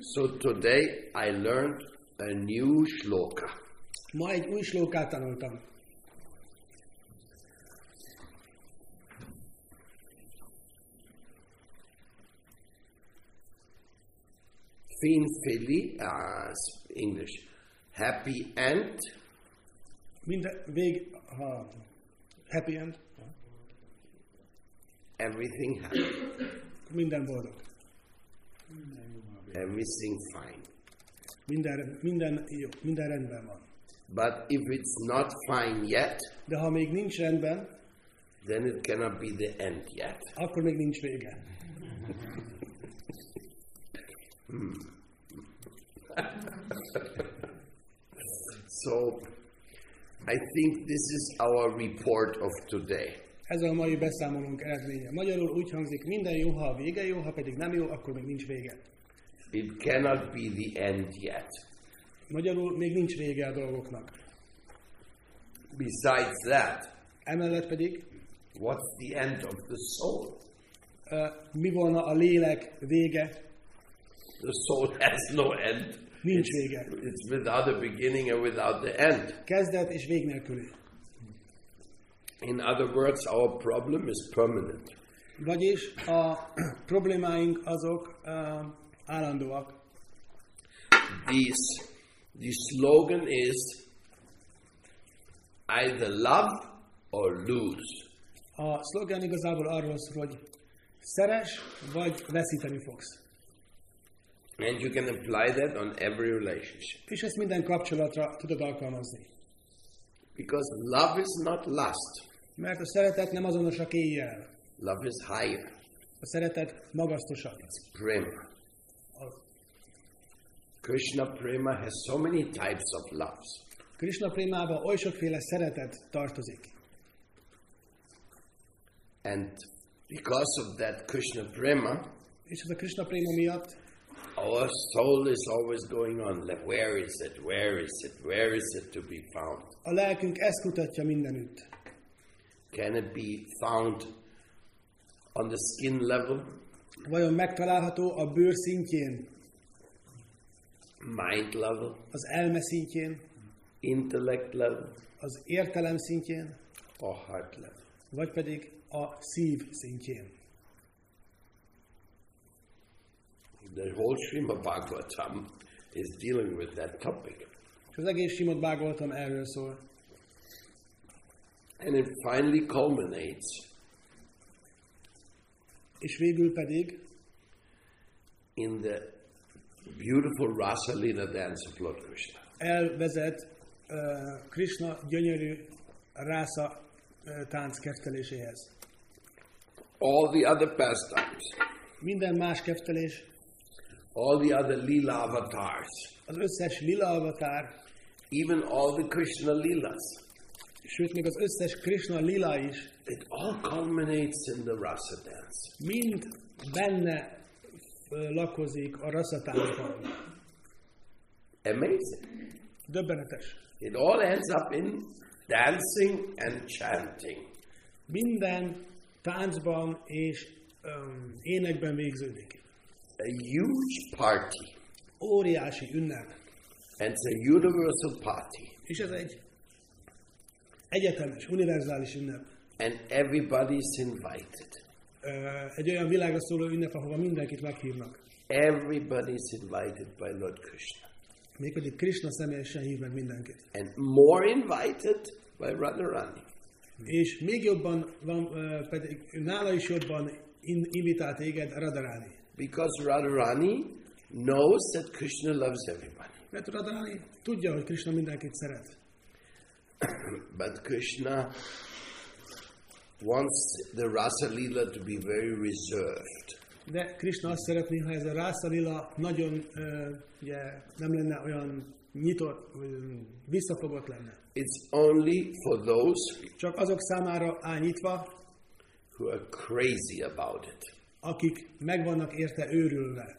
So today I learned a new shloka. Ma egy új slókát tanultam. Fin fili, uh, English. Happy end, Minden vég, ha happy end, everything happy, minden boldog. Everything fine. Minden, minden jó, minden rendben van. But if it's not fine yet, De ha még nincs rendben, then it cannot be the end yet. akkor még nincs vége. So I think this is our report of today. Ez a mai beszámolónk eredménye. Magyarul úgy hangzik, minden jó, ha a vége jó, ha pedig nem jó, akkor még nincs vége. It cannot be the end yet. Magyarul még nincs vége a dolgoknak. Besides that, Emellett pedig, what's the end of the soul? ö, mi volna a lélek vége? The soul has no end. Nincs vége. It's without a beginning and without the end. Kezdet és vég nélküli. In other words, our problem is permanent. Vagyis a problémáink azok ö, állandóak. This, the slogan is either love or lose. A szlogán igazából arról szól, hogy szeres, vagy veszíteni fogsz. And you can apply that on every relationship. És ezt minden kapcsolatra tudod alkalmazni. Because love is not lust, Mert a szeretet nem azonos a kéjjel. love is higher. A szeretet magasztosabb. Prema. A Krishna Prema has so many types of loves. Krishna prémába oly sokféle szeretet tartozik. And because of that Krishna Prema, És ez a Krishna préma miatt our soul is always going on. Like, where is it? Where is it? Where is it to be found? a lelkünk ezt kutatja mindenütt. Can it be found on the skin level, Vajon megtalálható a bőr szintjén, mind level, az elme szintjén, intellect level, az értelem szintjén, or heart level? vagy pedig a szív szintjén. The whole Srimad Bhagavatam is dealing with that topic. És az egész Simot Bágoltam erről szól. And it finally culminates És végül pedig in the beautiful Rasa Lila dance of Lord Krishna. elvezet uh, Krishna gyönyörű rásza uh, tánc kefteléséhez. All the other pastimes, Minden más keftelés, all the other Lila avatars, az összes lila avatár, even all the Krishna Lilas, sőt még az összes Krishna lila is, it all culminates in the Rasa dance. mind benne lakozik a raszatáncban. Amazing. Döbbenetes. It all ends up in dancing and chanting. Minden táncban és um, énekben végződik. A huge party. Óriási ünnep. And it's a universal party. És ez egy egyetemes, univerzális ünnep. And everybody's invited. Egy olyan világra szóló ünnep, ahova mindenkit meghívnak. Everybody's invited by Lord Krishna. Mégpedig Krishna személyesen hív meg mindenkit. And more invited by Radharani. És még jobban van, pedig nála is jobban in, invitál téged Radharani. Because Radharani knows that Krishna loves everybody. Mert Radharani tudja, hogy Krishna mindenkit szeret. But Krishna wants the Rasa Lila to be very reserved. De Krishna azt szeretné, ha ez a Rasa Lila nagyon ö, ugye, nem lenne olyan nyitott, vagy visszafogott lenne. It's only for those Csak azok számára áll nyitva, who are crazy about it, akik meg vannak érte őrülve.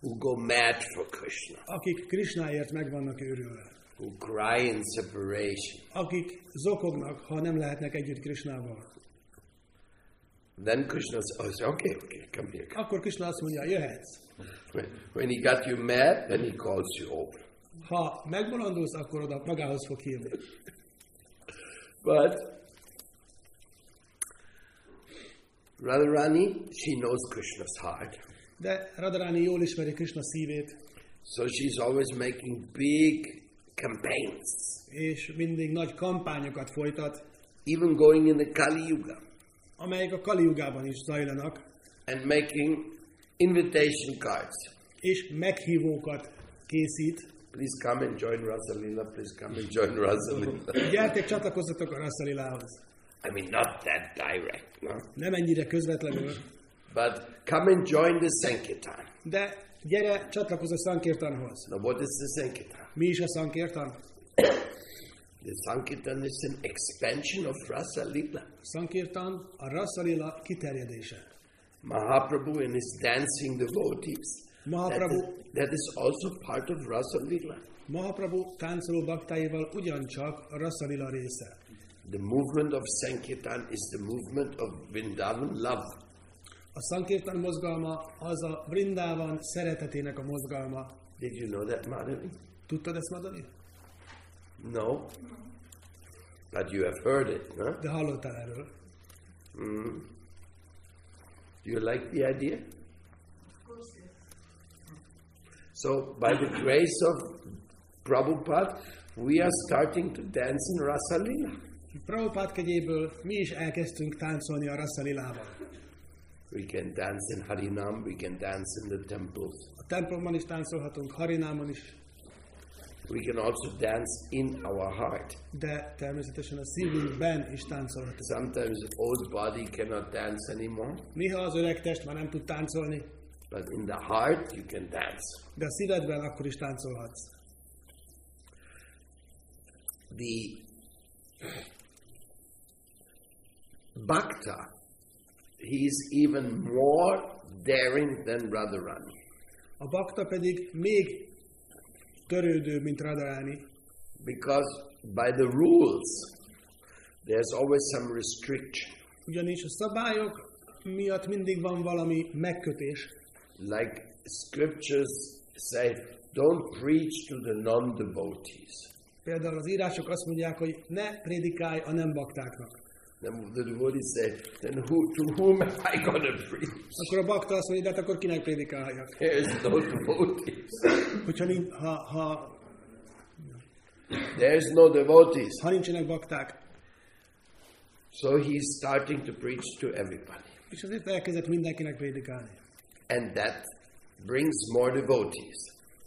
who go mad for Krishna, Akik Krishnáért meg vannak őrülve. Who cry in separation. Akik zokognak, ha nem lehetnek együtt Krishnával. Then Krishna says, okay, okay, come here. come." Akkor Krishna azt mondja, jöhetsz. When, when he got you mad, then he calls you over. Ha megbolondulsz, akkor oda magához fog hívni. But Radharani, she knows Krishna's heart. De Radharani jól ismeri Krishna szívét, So she's always making big campaigns, és mindig nagy kampányokat folytat, even going in the Kali Yuga, amelyek a Kaliugában is zajlanak, and making invitation cards. és meghívókat készít. Please come and join Rasalila. Please come and join Rasalila. Gyertek, csatlakozzatok a Rasszalilához. I mean, not that direct, no? Nem ennyire közvetlenül, But come and join the Sankirtan. de gyere, csatlakozz a Sankirtanhoz. Now, what is the Sankirtan? Mi is a Sankirtan? The Sankirtan is an expansion of Rasalila. Sankirtan a Rasszalila kiterjedése. Mahaprabhu and his dancing devotees. Mahaprabhu, is, that is also part of Rasalila. Mahaprabhu táncoló baktáival ugyancsak a Rasszalila része. The movement of Sankirtan is the movement of Vrindavan love. A Sankirtan mozgalma az a Vrindavan szeretetének a mozgalma. Did you know that, Madhavi? Tudtad ezt, Madani? No? But you have heard it, huh? De hallottál erről. Do you like the idea? So, by the grace of Prabhupada, we are starting to dance in Rasalila. Prabhupád kegyéből mi is elkezdtünk táncolni a Rasszalilával. We can dance in Harinam, we can dance in the temples. A templomban is táncolhatunk, Harinámon is, We can also dance in our heart. de természetesen a szívünkben is táncolhatunk. Sometimes the old body cannot dance anymore, Néha az öreg test már nem tud táncolni, but in the heart you can dance. de a szívedben akkor is táncolhatsz. The Bhakta, he's even more daring than Radharani. A bakta pedig még törődő, mint Radharani, Because by the rules, there's always some restriction. ugyanis a szabályok miatt mindig van valami megkötés. Like scriptures say, don't preach to the non devotees. Például az írások azt mondják, hogy ne prédikálj a nem baktáknak. Then the devotees say, then who, to whom am I going to preach? Akkor a bakta azt mondja, de hát akkor kinek prédikáljak? There's no devotees. Hogyha nincs, ha, ha, There's no devotees. ha nincsenek bakták. So he's starting to preach to everybody. És azért elkezdett mindenkinek prédikálni. And that brings more devotees.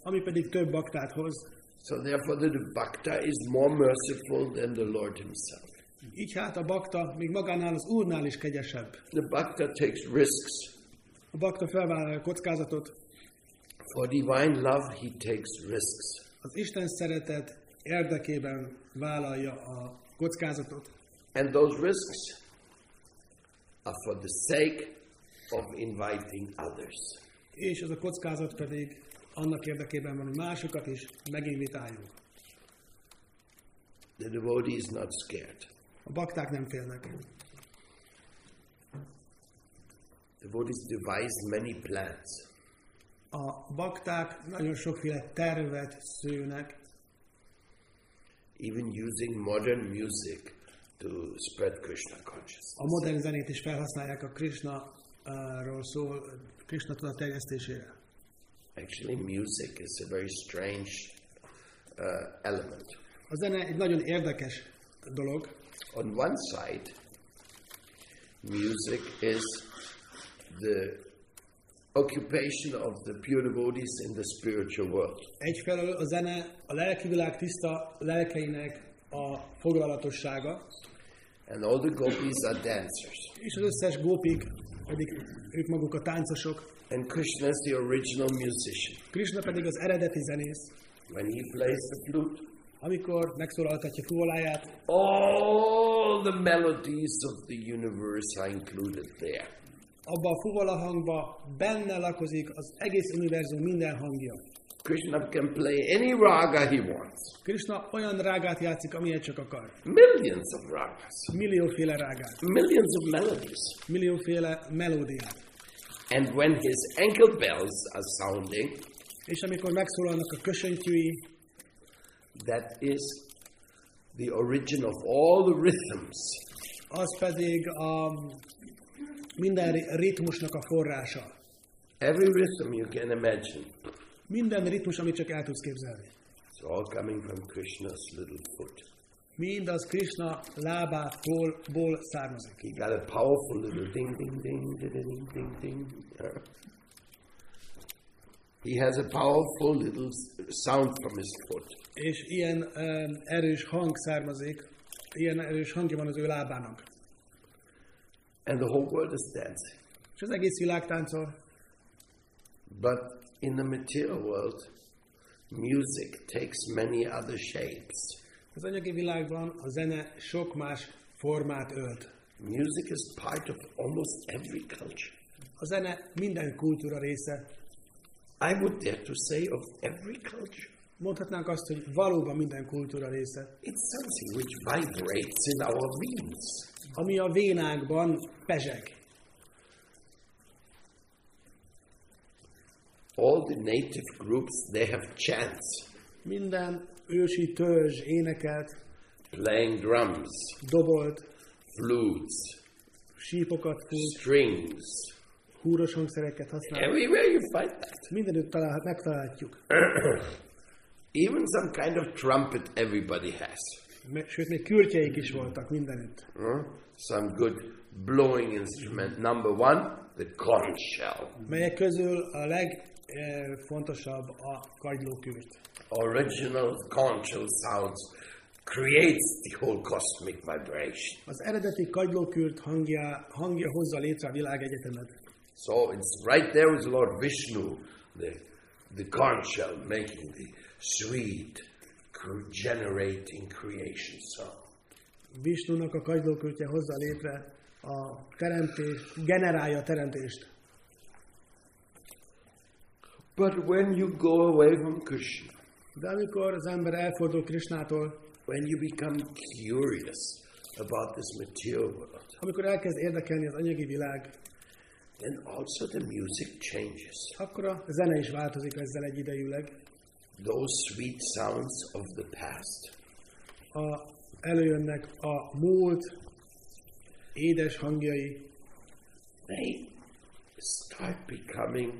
Ami pedig több baktát hoz. So therefore the bhakta is more merciful than the Lord himself. Így hát a bakta még magánál az úrnál is kegyesebb. The bhakta takes risks. A bakta felvállalja a kockázatot, For divine love, he takes risks. az Isten szeretet érdekében vállalja a kockázatot, And those risks are for the sake of inviting others. és ez a kockázat pedig annak érdekében van, hogy másokat is meginvitáljunk. The devotee is not scared. A bakták nem félnek. Devotees devise many plans. A bakták nagyon sokféle tervet szőnek, even using modern music to spread Krishna consciousness. a modern zenét is felhasználják a Krishna-ról szól, Krishna tudat terjesztésére. Actually, music is a very strange uh, element. A zene egy nagyon érdekes dolog. On one side, music is the occupation of the pure devotees in the spiritual world. Egyfelől a zene a lelki világ tiszta lelkeinek a foglalatossága, And all the gopis are dancers. és az összes gópik pedig ők maguk a táncosok. And Krishna is the original musician. Krishna pedig az eredeti zenész. When he plays the flute, Amikor megszólaltatja fuvoláját, all the melodies of the universe are included there. abba a fuvola hangba benne lakozik az egész univerzum minden hangja. Krishna can play any raga he wants. Krishna olyan rágát játszik, amilyet csak akar. Millions of ragas. Millióféle rágát, millions of melodies. millióféle melódiát. And when his ankle bells are sounding, És amikor megszólalnak a kösöntyűi, that is the origin of all the rhythms. az pedig a minden ri- ritmusnak a forrása. Every rhythm you can imagine. Minden ritmus, amit csak el tudsz képzelni. It's all coming from Krishna's little foot. Mind az Krishna lábától ból származik. He got a powerful little ding, ding, ding, ding, ding, ding, ding. Yeah. He has a powerful little sound from his foot. És ilyen um, erős hang származik, ilyen erős hangja van az ő lábának. And the whole world is dancing. És az egész világ táncol. But in the material world, music takes many other shapes. Az anyagi világban a zene sok más formát ölt. Music is part of almost every culture. A zene minden kultúra része. I would dare to say of every culture. Mondhatnánk azt, hogy valóban minden kultúra része. It's something which vibrates in our veins. Ami a vénákban pezseg. All the native groups, they have chants, Minden ősi törzs énekelt, playing drums, dobolt, flutes, sípokat fújt, strings. Húros hangszereket használt. Everywhere you find that. Mindenütt talál, megtalálhatjuk. Even some kind of trumpet everybody has. Sőt, még kürtjeik is voltak mindenütt. Some good blowing instrument. Number one, the conch shell. Melyek közül a legfontosabb a kagylókürt. Original conch shell sounds creates the whole cosmic vibration. Az eredeti kagylókürt hangja, hangja hozza létre a világegyetemet. So it's right there with Lord Vishnu, the, the conch shell making the sweet, generating creation sound. Visnunak a kagylókürtje hozza létre a teremtés, generálja a teremtést. But when you go away from Krishna, De amikor az ember elfordul Krisnától, when you become curious about this material world, amikor elkezd érdekelni az anyagi világ, then also the music changes. akkor a zene is változik ezzel egyidejűleg. Those sweet sounds of the past A, előjönnek a múlt édes hangjai, they start becoming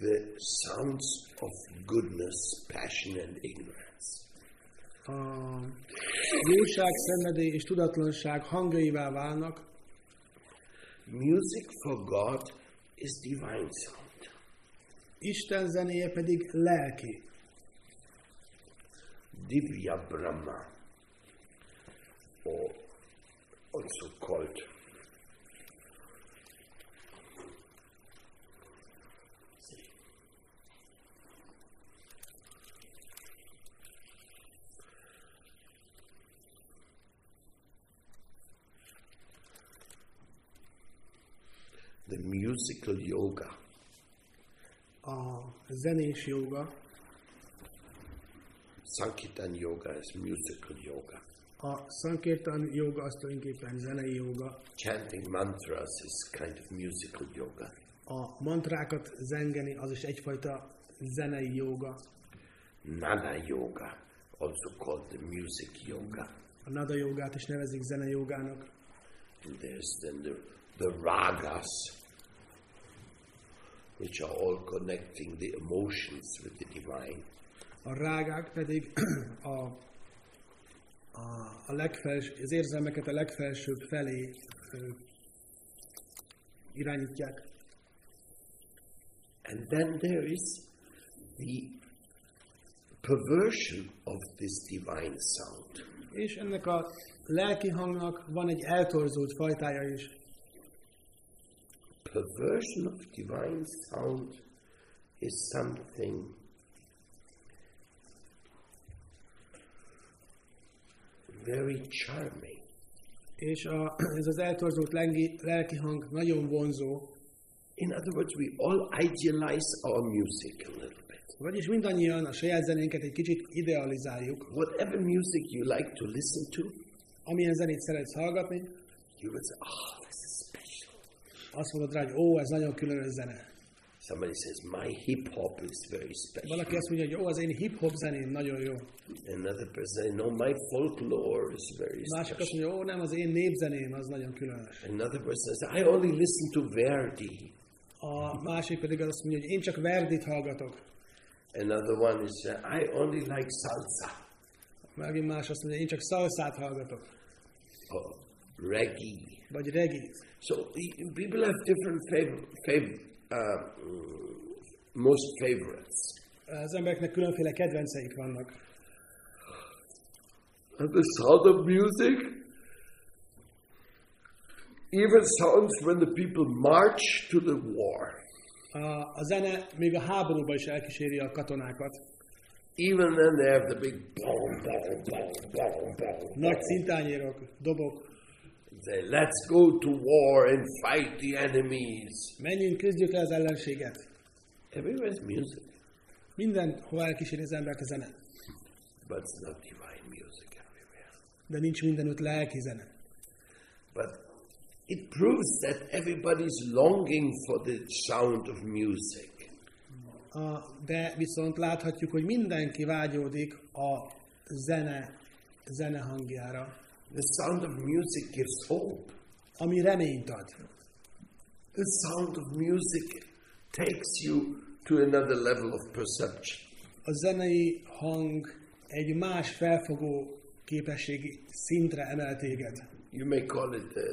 the sounds of goodness, passion, and ignorance. a jóság, szenvedély és tudatlanság hangjaivá válnak, Music for God is divine sound. Isten zenéje pedig lelki. Divya Brahma, or also called the musical yoga. A zenés joga, Sankirtan yoga is musical yoga. a szankirtan joga az tulajdonképpen zenei joga, Chanting mantras is kind of musical yoga. a mantrákat zengeni az is egyfajta zenei joga, Nada yoga, also called the music yoga. a nada jogát is nevezik zenei jogának, And there's then the, the ragas, which are all connecting the emotions with the divine. a rágák pedig a, a, a legfels, az érzelmeket a legfelsőbb felé ö, irányítják. And then there is the perversion of this divine sound. És ennek a lelki hangnak van egy eltorzult fajtája is. Perversion of divine sound is something very charming. És a, ez az eltorzult lengi, lelki hang nagyon vonzó, In other words, we all idealize our music a little bit. vagyis mindannyian a saját zenénket egy kicsit idealizáljuk. Whatever music you like to listen to, Amilyen zenét szeretsz hallgatni, you would say, oh, this is. Azt mondod rá, hogy ó, ez nagyon különös zene. Somebody says, My hip hop is very special. Valaki azt mondja, hogy ó, az én hip-hop zeném nagyon jó. Another person No, my folklore is very Másik azt special. mondja, ó, nem, az én népzeném, az nagyon különös. Another person says, I only listen to Verdi. A másik pedig azt mondja, hogy én csak Verdit hallgatok. Another one is, I only like salsa Megint más azt mondja, én csak szalszát hallgatok. or reggae. Vagy regi. So people have different favorite, fav- uh, most favorites. Az embereknek különféle kedvenceik vannak. And the sound of music even sounds when the people march to the war. A, a zene még a háborúba is elkíséri a katonákat. Even then they have the big boom, boom, boom, boom, boom. Nagy szintányérok, dobok. Say, let's go to war and fight the enemies. Menjünk, küzdjük le az ellenséget. Everywhere's music, Mindenhol elkíséri az embert a zene. but it's not divine music everywhere. De nincs mindenütt lelki zene. But it proves that everybody's longing for the sound of music. A, de viszont láthatjuk, hogy mindenki vágyódik a zene, zene hangjára, The sound of music gives hope. ami reményt ad. The sound of music takes you to another level of perception. A zenei hang egy más felfogó képességi szintre emel téged. You may call it a,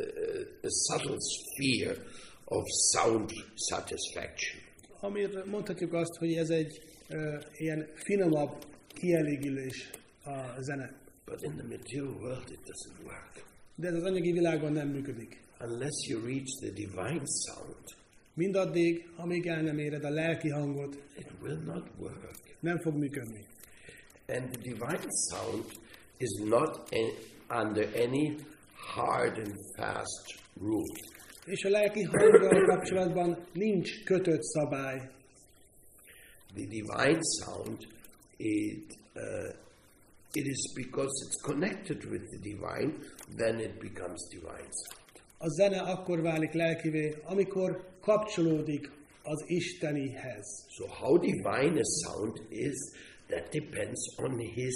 a, subtle sphere of sound satisfaction. Amire mondhatjuk azt, hogy ez egy ö, ilyen finomabb kielégülés a zene. But in the material world, it doesn't work. De ez az anyagi világban nem működik. Unless you reach the divine sound, Mindaddig, amíg el nem éred a lelki hangot, it will not work. nem fog működni. And the divine sound is not a- under any hard and fast rule. És a lelki hanggal kapcsolatban nincs kötött szabály. The divine sound, it, uh, it is because it's connected with the divine, then it becomes divine sound. A zene akkor válik lelkivé, amikor kapcsolódik az Istenihez. So, how divine a sound is, that depends on his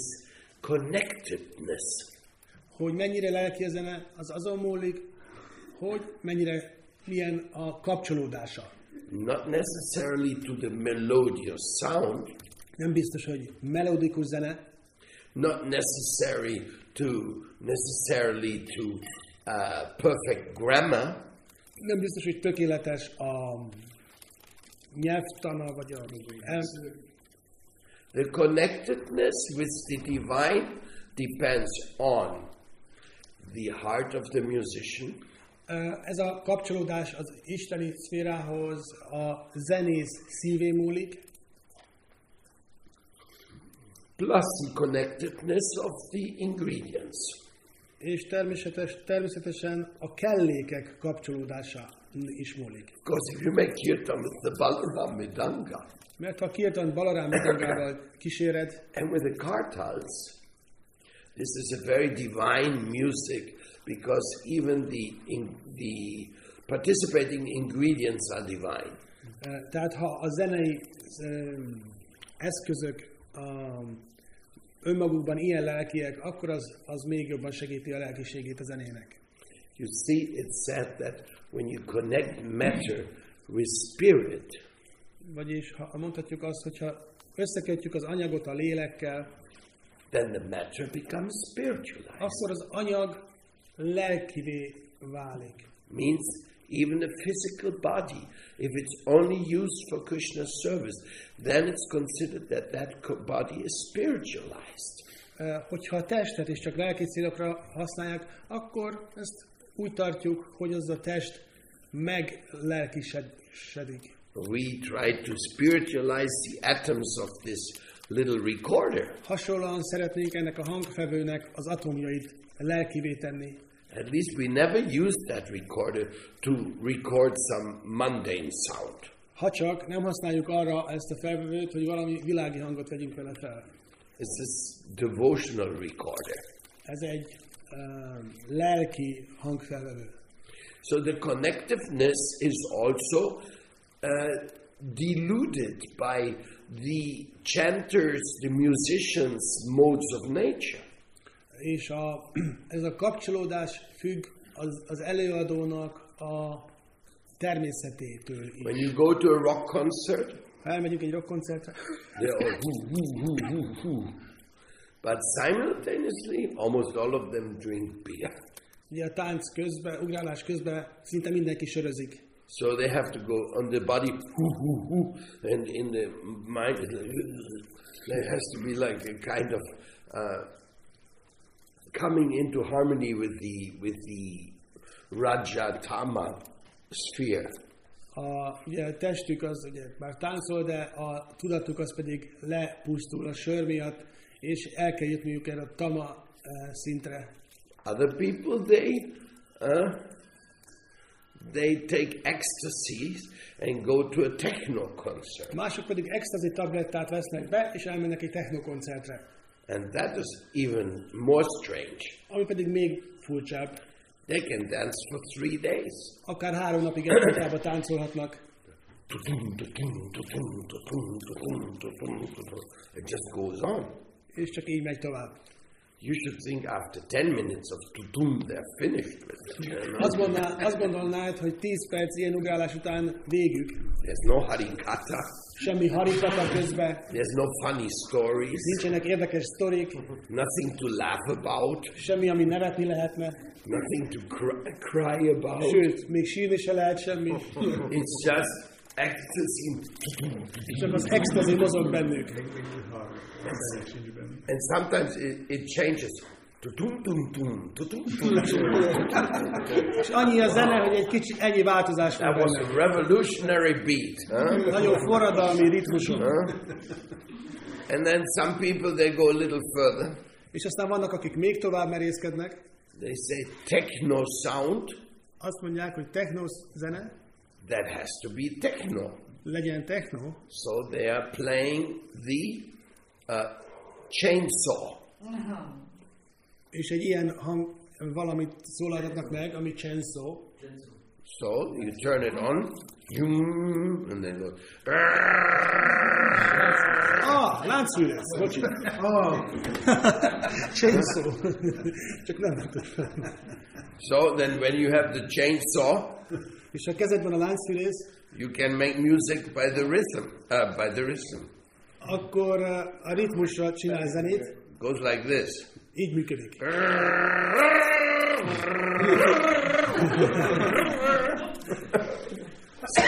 connectedness. Hogy mennyire lelki a zene, az azon múlik, hogy mennyire, milyen a kapcsolódása. Not necessarily to the melodious sound, Nem biztos, hogy melodikus zene, not necessary to necessarily to uh, perfect grammar, nem biztos, hogy tökéletes a nyelvtana, vagy a... El, The connectedness with the divine depends on the heart of the musician, ez a kapcsolódás az isteni szférához a zenész szívén múlik, plus the connectedness of the ingredients. és természetes, természetesen a kellékek kapcsolódása is múlik. Because if you make kirtan with the Balaram Midanga Mert ha kirtan Balarám Midangával kíséred, and with the kartals, this is a very divine music because even the, in, the participating ingredients are divine. eh, tehát ha a zenei eh, eszközök um, önmagukban ilyen lelkiek, akkor az, az még jobban segíti a lelkiségét a zenének. You see, it's said that when you connect matter with spirit, Vagyis ha mondhatjuk azt, hogyha összekötjük az anyagot a lélekkel, then the matter becomes spiritualized. akkor az anyag lelkivé válik. Means even a physical body, if it's only used for Krishna's service, then it's considered that that body is spiritualized. Hogyha a testet is csak lelki célokra használják, akkor ezt úgy tartjuk, hogy az a test meglelkisedik. We try to spiritualize the atoms of this little recorder. Hasonlóan szeretnénk ennek a hangfevőnek az atomjait lelkivé tenni. At least we never used that recorder to record some mundane sound. Ha csak nem használjuk arra ezt a felvevőt, hogy valami világi hangot vegyünk vele fel. It's this devotional recorder. Ez egy um, lelki hangfelvevő. So the connectiveness is also uh, diluted by the chanters, the musicians' modes of nature. És a, ez a kapcsolódás függ az, az előadónak a természetétől is. When you go to a rock concert, Ha elmegyünk egy rockkoncertre, they're all whoo, whoo, whoo, whoo, whoo. But simultaneously, almost all of them drink beer. ugye a tánc közben, ugrálás közben szinte mindenki sörözik. So they have to go on the body, whoo, whoo, whoo, and in the mind, there has to be like a kind of uh, coming into harmony with the with the Rajatama sphere. A, ugye a testük az ugye már táncol, de a tudatuk az pedig lepusztul a sör miatt, és el kell jutniuk erre a tama eh, szintre. Other people, they uh, they take ecstasies and go to a techno concert, Mások pedig extazi tablettát vesznek be, és elmennek egy technokoncertre. And that is even more strange. Ami pedig még furcsább. They can dance for three days. Akár három napig egyfolytában táncolhatnak. It just goes on. És csak így megy tovább. You should think after 10 minutes of tutum, they're finished with it. you know. Azt, gondolná, azt gondolnád, hogy 10 perc ilyen ugrálás után végük. There's no harikata, Semmi harikata közben, there's no funny stories, nincsenek érdekes sztorik, nothing to laugh about, semmi, ami nevetni lehetne, nothing to cry, cry about. sőt, még sírni se lehet semmi. It's just ecstasy. Csak az extazi mozog bennük. And sometimes it, it changes. És annyi a zene, hogy egy kicsi ennyi változás van That was a revolutionary beat. Nagyon forradalmi ritmuson. Huh? And then some people they go a little further. És aztán vannak, akik még tovább merészkednek. They say techno sound. Azt mondják, hogy techno zene, That has to be techno. legyen techno, So they are playing the uh, chainsaw. És egy ilyen hang, valamit szólaltatnak meg, ami chainsaw, So you turn it on, and then go. Ah, láncfűrész, bocsi. Ah, chainsaw. Csak nem fel. So then, when you have the chainsaw, És ha kezedben a láncfűrész, you can make music by the rhythm. Uh, by the rhythm, akkor uh, a ritmusra csinál zenét, goes like this. Így működik. so,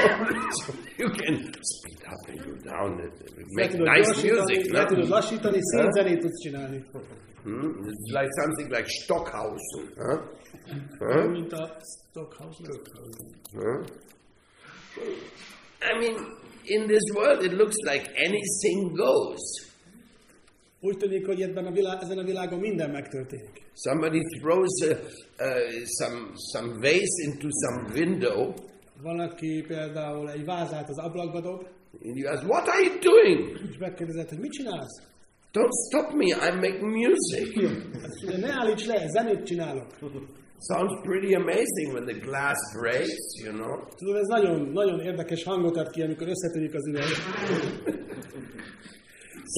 so you can speed up and go down. and Le Make nice music. no? tudod lassítani, szép zenét tudsz csinálni. Hmm? It's like something like Stockhausen. Huh? Huh? Mint. Huh? I mean, in this world, it looks like anything goes. Úgy tűnik, hogy ebben a világ, ezen a világon minden megtörténik. Somebody throws a, uh, some some vase into some window, Valaki például egy vázát az ablakba dob, and you ask, "What are you doing?" és megkérdezed, hogy mit csinálsz? Don't stop me! I'm making music. Ne állíts le, zenét csinálok. Sounds pretty amazing when the glass breaks, you know. Tudod, ez nagyon, nagyon érdekes hangot ad ki, amikor összetörik az üveg.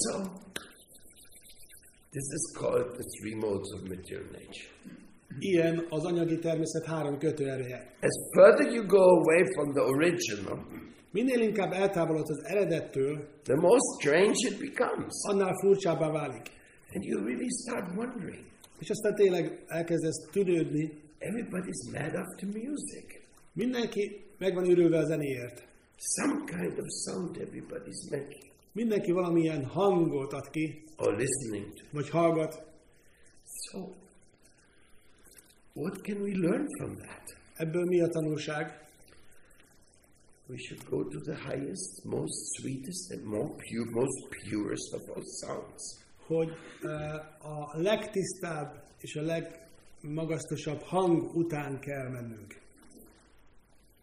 So, this is called the three modes of material nature. Ilyen az anyagi természet három kötőereje. As further you go away from the original, Minél inkább eltávolodsz az eredettől, the more strange it becomes. annál furcsábbá válik. And you really start wondering. És aztán tényleg elkezdesz tüdődni. Everybody's mad after music. Mindenki meg van a zenéért. Some kind of sound everybody's making Mindenki valamilyen hangot ad ki, or listening to. vagy hallgat. So, what can we learn from that? Ebből mi a tanulság? We should go to the highest, most sweetest, and more pure, most purest of all sounds. Hogy eh, a legtisztább és a legmagasztosabb hang után kell mennünk.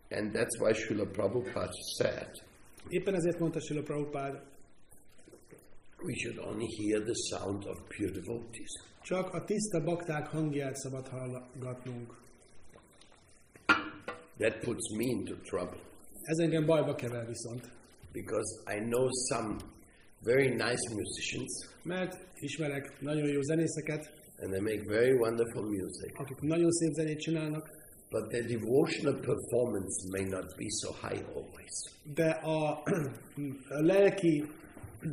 And that's why Srila Prabhupada said Éppen ezért mondta Sila Prabhupád, we should only hear the sound of pure devotees. csak a tiszta bakták hangját szabad hallgatnunk. That puts me into trouble Ez engem bajba kever viszont, because I know some very nice musicians mert ismerek nagyon jó zenészeket, and they make very wonderful music, akik nagyon szép zenét csinálnak, but their devotional performance may not be so high always. de a, a lelki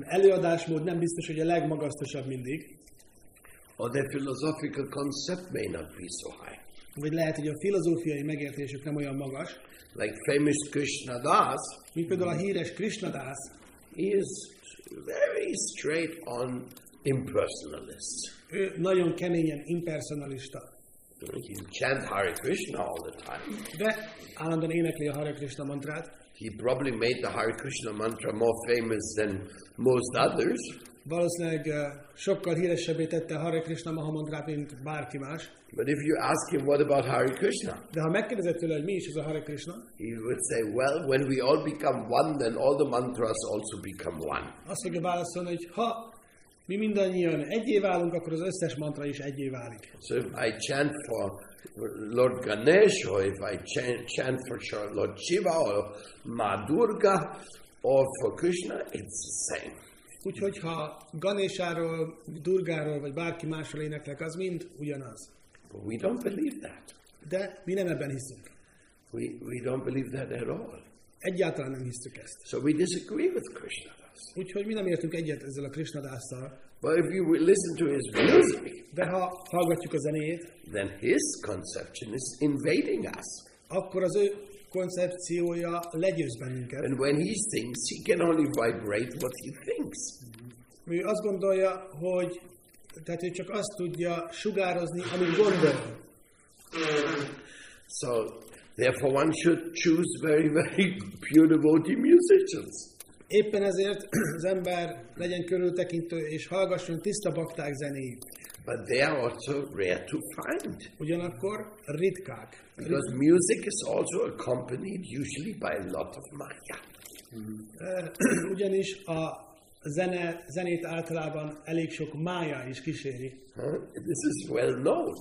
előadásmód nem biztos, hogy a legmagasztosabb mindig, Or their philosophical concept may not be so high. vagy lehet, hogy a filozófiai megértésük nem olyan magas, Like famous Krishna Das, mint például a híres Krishna Das, he is very straight on impersonalist. ő nagyon keményen impersonalista, He chant Hare Krishna all the time. de állandóan énekli a Hare Krishna mantrát, He probably made the Hare Krishna mantra more famous than most others. valószínűleg eh, sokkal híresebbé tette Hare Krishna Maha mantrát, mint bárki más, But if you ask him, what about Hare Krishna? de ha megkérdezett tőle, hogy mi is ez a Hare Krishna, He would say, well, when we all become one, then all the mantras also become one. azt fogja válaszolni, hogy ha mi mindannyian egyé válunk, akkor az összes mantra is egyé válik. So if I chant for Lord Ganesh, or if I chant, chant for Shar- Lord Shiva, or Ma Durga, or for Krishna, it's the same. Úgyhogy ha Ganésáról, Durgáról, vagy bárki másról éneklek, az mind ugyanaz. But we don't believe that. De mi nem ebben hiszünk. We, we don't believe that at all. Egyáltalán nem hiszük ezt. So we disagree with Krishna. Úgyhogy mi nem értünk egyet ezzel a Krishnadásszal. But if you listen to his music, De ha hallgatjuk a zenét, then his conception is invading us. akkor az ő koncepciója legyőz bennünket. And when he sings, he can only vibrate what he thinks. Ő azt gondolja, hogy tehát ő csak azt tudja sugározni, amit gondol. So, therefore, one should choose very, very pure devotee musicians. Éppen ezért az ember legyen körültekintő és hallgasson tiszta bakták zenéjét. But they are also rare to find. Ugyanakkor ritkák. Because music is also accompanied usually by a lot of maya. Eh, Ugyanis a zene, zenét általában elég sok mája is kíséri. Huh? This is well known.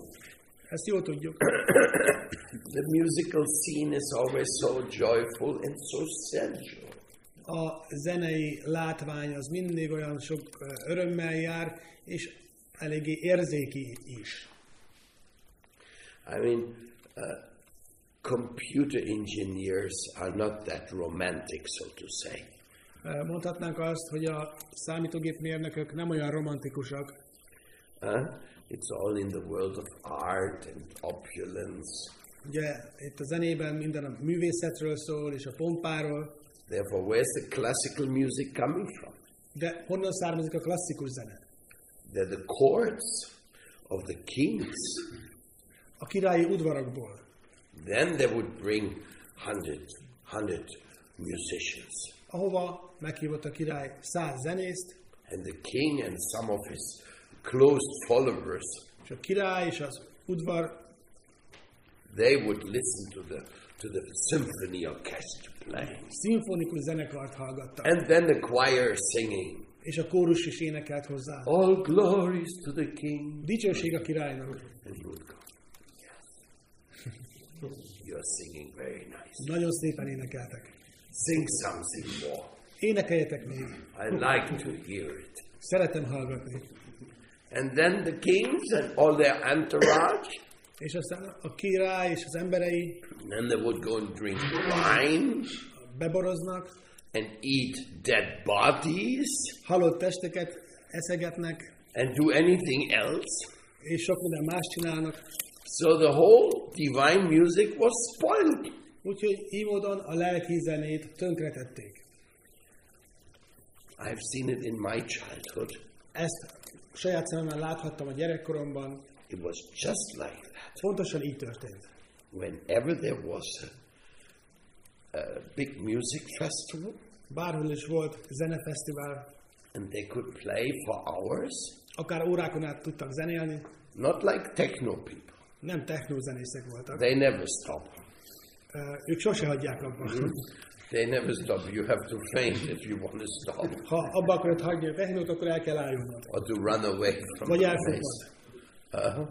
Ezt jól tudjuk. The musical scene is always so joyful and so sensual. A zenei látvány az mindig olyan sok örömmel jár, és eléggé érzéki is. I mean, uh, computer engineers are not that romantic, so to say. Mondhatnánk azt, hogy a számítógépmérnökök nem olyan romantikusak, Huh? It's all in the world of art and opulence. Ugye itt a zenében minden a művészetről szól, és a pompáról, Therefore, where's the classical music coming from? de honnan származik a klasszikus zene? They're the courts of the kings. A királyi udvarakból. Then they would bring hundred, hundred musicians. ahova meghívott a király száz zenészt, And the king and some of his close followers, és a király és az udvar they would listen to the, to the symphony orchestra playing. szimfonikus zenekart hallgattak, And then the choir singing. és a kórus is énekelt hozzá. All glories to the king. Dicsőség a királynak. And he would go, Yes. You're singing very nice. Nagyon szépen énekeltek. Sing something more. Énekeljetek még. I like to hear it. Szeretem hallgatni. And then the kings and all their entourage, És aztán a király és az emberei then they would go and drink wine beboroznak, and eat dead bodies halott testeket eszegetnek, and do anything else. és sok minden más csinálnak. So the whole divine music was spoiled. Úgyhogy így módon a lelki zenét tönkretették. I've seen it in my childhood. Ezt saját szememmel láthattam a gyerekkoromban. It was just like that. Pontosan így történt. Whenever there was a, a big music festival Bárhol is volt zenefesztivál, and they could play for hours, akár órákon át tudtak zenélni, not like techno people. nem technózenészek voltak. They never stop. Ö, Ők sose hagyják abba. They never stop. You have to faint if you want to stop Ha abba akarod hagyni a technót, akkor el kell állnod. or to run away from Vagy the elfutnod. Uh-huh.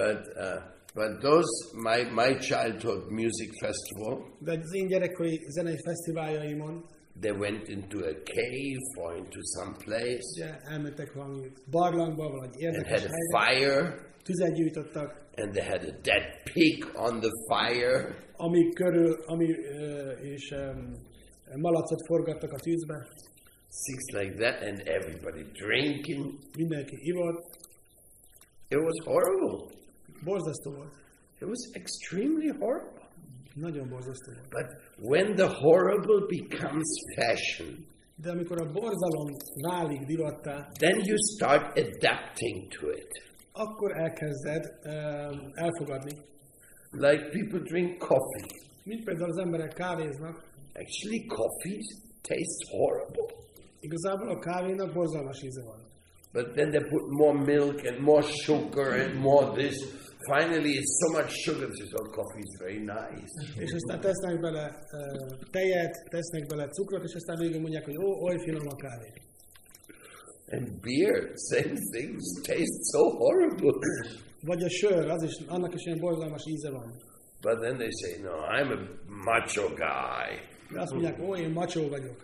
But uh, But those, my, my childhood music festival, De az én gyerekkori zenei fesztiváljaimon they went into a cave or into some place ugye elmentek valami barlangba, vagy and érdekes had a helyre, fire tüzet gyújtottak, and they had a dead pig on the fire. Ami körül, ami ö, és um, malacot forgattak a tűzbe, things like that and everybody drinking. mindenki ivott, It was horrible. Borzasztó volt. It was extremely horrible. Nagyon borzasztó volt. But when the horrible becomes fashion, De amikor a borzalom válik divattá, then you start adapting to it. akkor elkezded um, elfogadni. Like people drink coffee. Mint például az emberek kávéznak, Actually, coffee tastes horrible. igazából a kávénak borzalmas íze van. But then they put more milk and more sugar and more this. Finally, it's so much sugar. Say, oh, coffee is very nice. És aztán tesznek bele uh, tejet, tesznek bele cukrot, és aztán végül mondják, hogy ó, oly finom a kávé. And beer, same thing, tastes so horrible. Vagy a sör, az is, annak is borzalmas íze van. But then they say, no, I'm a macho guy. De azt mondják, ó, én macsó vagyok.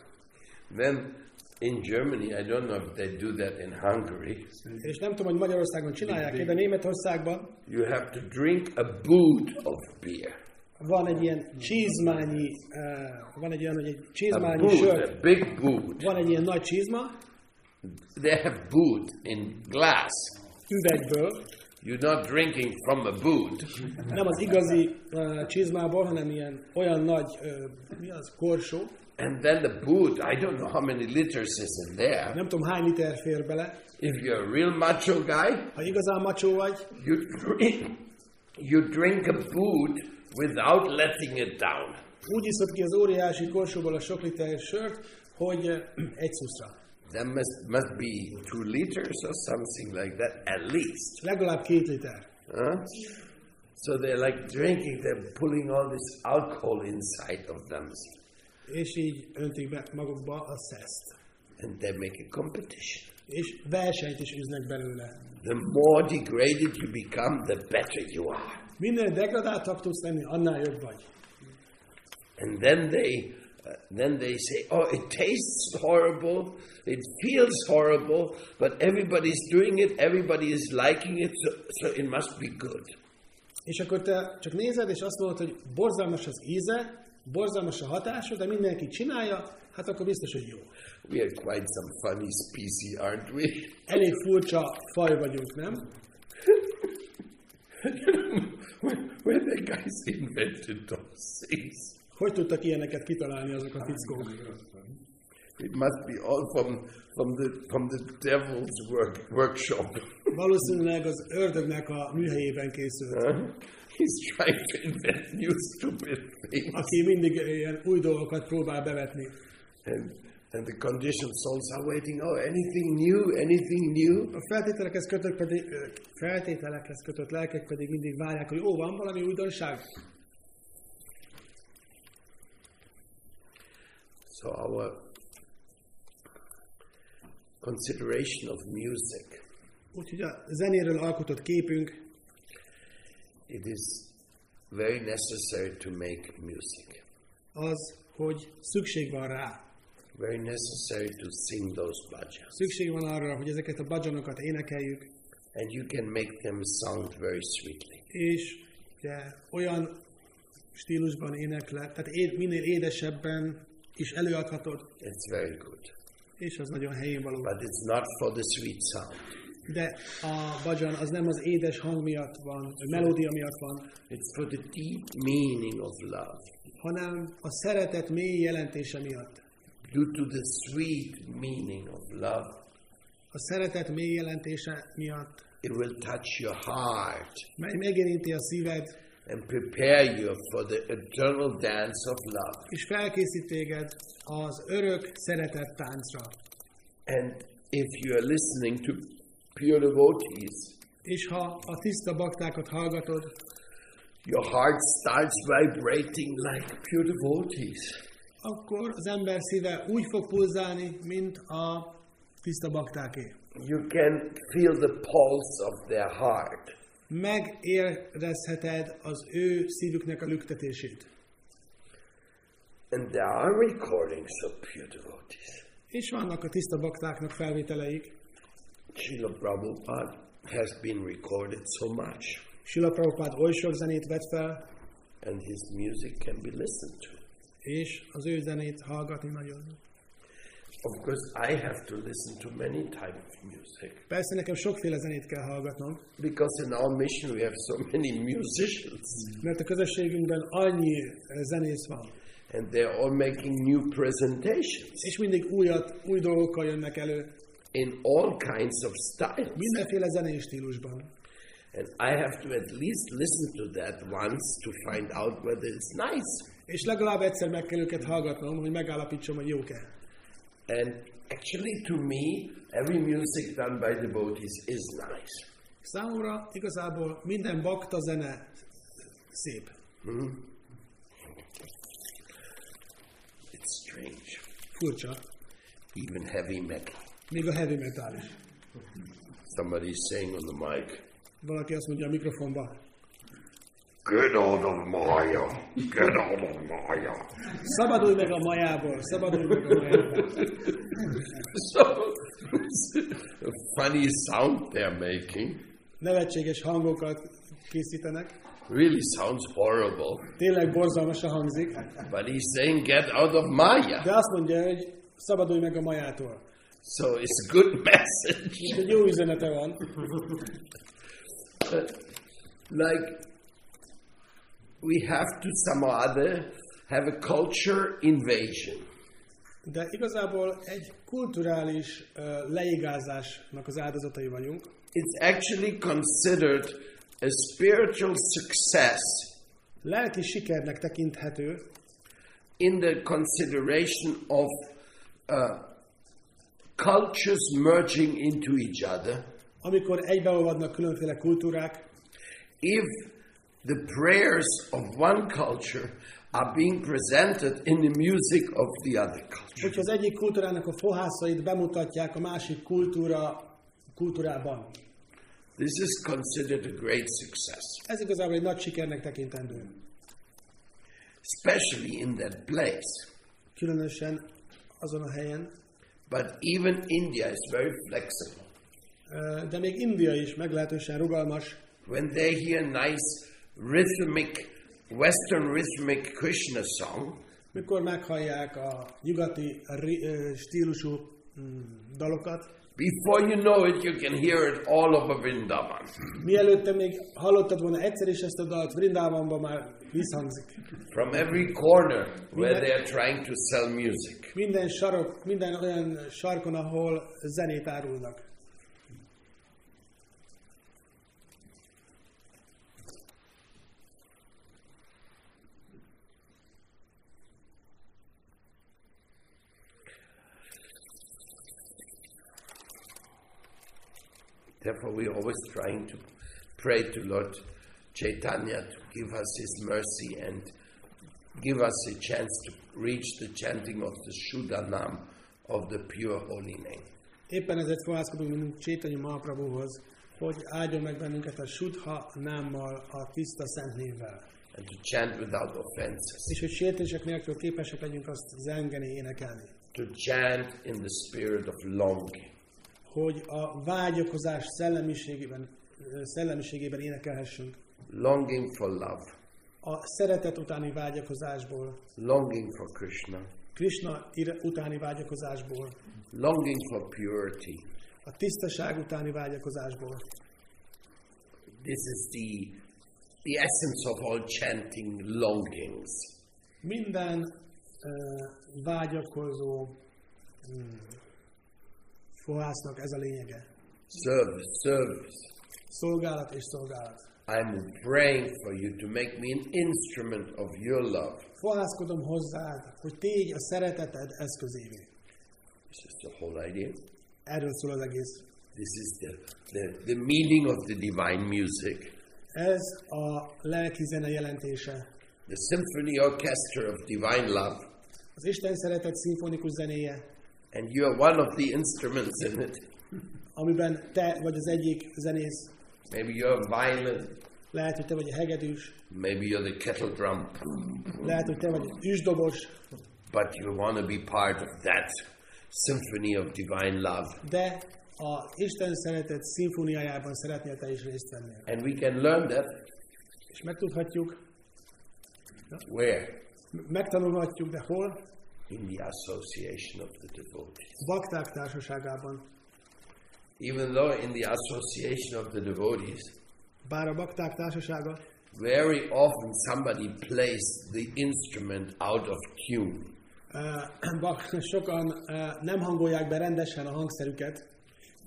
Then in Germany, I don't know if they do that in Hungary, És nem tudom, hogy Magyarországon csinálják de Németországban you have to drink a boot of beer. van egy ilyen csizmányi, uh, van egy olyan, hogy egy csizmányi boot, sör, a big boot. van egy ilyen nagy csizma, They have boot in glass. üvegből, You're not drinking from a boot. nem az igazi uh, csizmából, hanem ilyen olyan nagy, uh, mi az, korsó, And then the boot, I don't know how many liters is in there. nem tudom hány liter fér bele. If you're a real macho guy, Ha igazán macsó vagy, you drink, you drink a boot without letting it down. úgy iszod ki az óriási korsóból a sok liter sört, hogy uh, egy szuszra. There must, must be two liters or something like that, at least. Legalább két liter. Huh? So they're like drinking, they're pulling all this alcohol inside of them. És így öntik be magukba a szeszt. And they make a competition. És versenyt is üznek belőle. The more degraded you become, the better you are. Minél degradáltabb tudsz lenni, annál jobb vagy. And then they, uh, then they say, "Oh, it tastes horrible, it feels horrible, but everybody's doing it, everybody is liking it, so, so it must be good." És akkor te csak nézed, és azt mondod, hogy borzalmas az íze, borzalmas a hatása, de mindenki csinálja, hát akkor biztos, hogy jó. We are quite some funny species, aren't we? Elég furcsa faj vagyunk, nem? when, when the guys invented those things, Hogy tudtak ilyeneket kitalálni azok a fickók? it must be all from from the from the devil's work workshop. Valószínűleg az ördögnek a műhelyében készült? He's trying to invent new stupid things. aki mindig ilyen új dolgokat próbál bevetni. And, and the conditioned souls are waiting. Oh, anything new? Anything new? A feltételekhez kötött, pedig, feltételekhez kötött lelkek pedig mindig várják, hogy ó, van valami újdonság? So our consideration of music, Úgyhogy a zenéről alkotott képünk it is very necessary to make music. az, hogy szükség van rá. Very necessary to sing those bhajans. Szükség van arra, hogy ezeket a bajanokat énekeljük, And you can make them sound very sweetly. és ugye, olyan stílusban éneklet, tehát éd, minél édesebben is előadhatod, It's very good. és az nagyon helyén való. But it's not for the sweet sound. De a bajan az nem az édes hang miatt van, vagy melódia miatt van, It's for the deep meaning of love. hanem a szeretet mély jelentése miatt. Due to the sweet meaning of love, A szeretet mély jelentése miatt, it will touch your heart mely megérinti a szíved, and prepare you for the eternal dance of love. és felkészít téged az örök szeretet táncra. And if you are listening to pure devotees, És ha a tiszta baktákat hallgatod, your heart starts vibrating like pure devotees. akkor az ember szíve úgy fog pulzálni, mint a tiszta baktáké. You can feel the pulse of their heart. megérezheted az ő szívüknek a lüktetését. And there are recordings of pure devotees. És vannak a tiszta baktáknak felvételeik. Srila Prabhupada has been recorded so much, Sila Prabhupád oly sok zenét vett fel, and his music can be listened to. és az ő zenét hallgatni nagyon. Of course, I have to listen to many type of music. Persze nekem sokféle zenét kell hallgatnom, because in our mission we have so many musicians, mert a közösségünkben annyi eh, zenész van. and they're all making new presentations. És mindig újat, új dolgokkal jönnek elő, in all kinds of styles. mindenféle zenés stílusban. And I have to at least listen to that once to find out whether it's nice. És legalább egyszer meg kell őket hallgatnom, hogy megállapítsam, hogy jók-e. And actually, to me, every music done by devotees is nice. Számomra igazából minden bakta zene szép. It's strange. Furcsa. Even heavy metal. Még a heavy metal is. Somebody's saying on the mic, Valaki azt mondja a mikrofonba, Get out of Maya! Get out of Maya! szabadulj meg a majából, szabadulj meg a majából. so, funny sound they're making Nevetséges hangokat készítenek. really sounds horrible. Tényleg borzalmasan hangzik, But he's saying, Get out of Maya! de azt mondja, hogy szabadulj meg a majától. So it's a good message. Egy jó üzenete van. But, like, we have to some other have a culture invasion. De igazából egy kulturális uh, leigázásnak az áldozatai vagyunk. It's actually considered a spiritual success Lelki sikernek tekinthető in the consideration of uh, cultures merging into each other amikor egybeolvadnak különféle kultúrák, if the prayers of one culture are being presented in the music of the other culture. hogyha az egyik kultúrának a fohászait bemutatják a másik kultúra kultúrában. This is considered a great success, Ez igazából egy nagy sikernek tekintendő. especially in that place. Különösen azon a helyen. But even India is very flexible. De még India is meglehetősen rugalmas. When they hear nice rhythmic, Western rhythmic Krishna song, Mikor meghallják a nyugati stílusú mm, dalokat, before you know it, you can hear it all over Vrindavan. mielőtt te még hallottad volna egyszer is ezt a dalt, Vrindávamban már visszhangzik. From every corner where they are trying to sell music. Minden sarok, minden olyan sarkon, ahol zenét árulnak. Therefore, we're always trying to pray to Lord Chaitanya to give us His mercy and give us a chance to reach the chanting of the Shuddhanam of the pure holy name. Éppen ezért fohászkodunk mindig Csétanyi Mahaprabhuhoz, hogy áldjon meg bennünket a Sudha námmal, a tiszta szent névvel. and to chant without offenses, És hogy sértések nélkül képesek legyünk azt zengeni, énekelni. to chant in the spirit of longing, Hogy a vágyakozás szellemiségében, szellemiségében énekelhessünk. Longing for love, A szeretet utáni vágyakozásból, longing for Krishna, Krishna utáni vágyakozásból, longing for purity. a tisztaság utáni vágyakozásból. This is the, the essence of all chanting longings. Minden uh, vágyakozó hmm, fohásznak ez a lényege. Service, service. Szolgálat és szolgálat. I'm praying for you to make me an instrument of your love. Fohászkodom hozzád, hogy tégy a szereteted eszközévé. This is the whole idea. Erről szól az egész. This is the, the, the meaning of the divine music. Ez a lelki zene jelentése. The symphony orchestra of divine love. Az Isten szeretet szimfonikus zenéje, And you are one of the instruments in it. amiben te vagy az egyik zenész, Maybe you're a violin. Lehet, hogy te vagy a hegedűs, Maybe you're the kettle drum. lehet, hogy te vagy az üsdobos, But you want to be part of that symphony of divine love. de a Isten szeretet szimfóniájában szeretnél te is részt venni. And we can learn that És megtudhatjuk, where? megtanulhatjuk, de hol? In the association of the devotees. Bakták társaságában. Even though in the association of the devotees, Bár a bakták társasága very often somebody plays the instrument out of tune. bak, sokan eh, nem hangolják be rendesen a hangszerüket,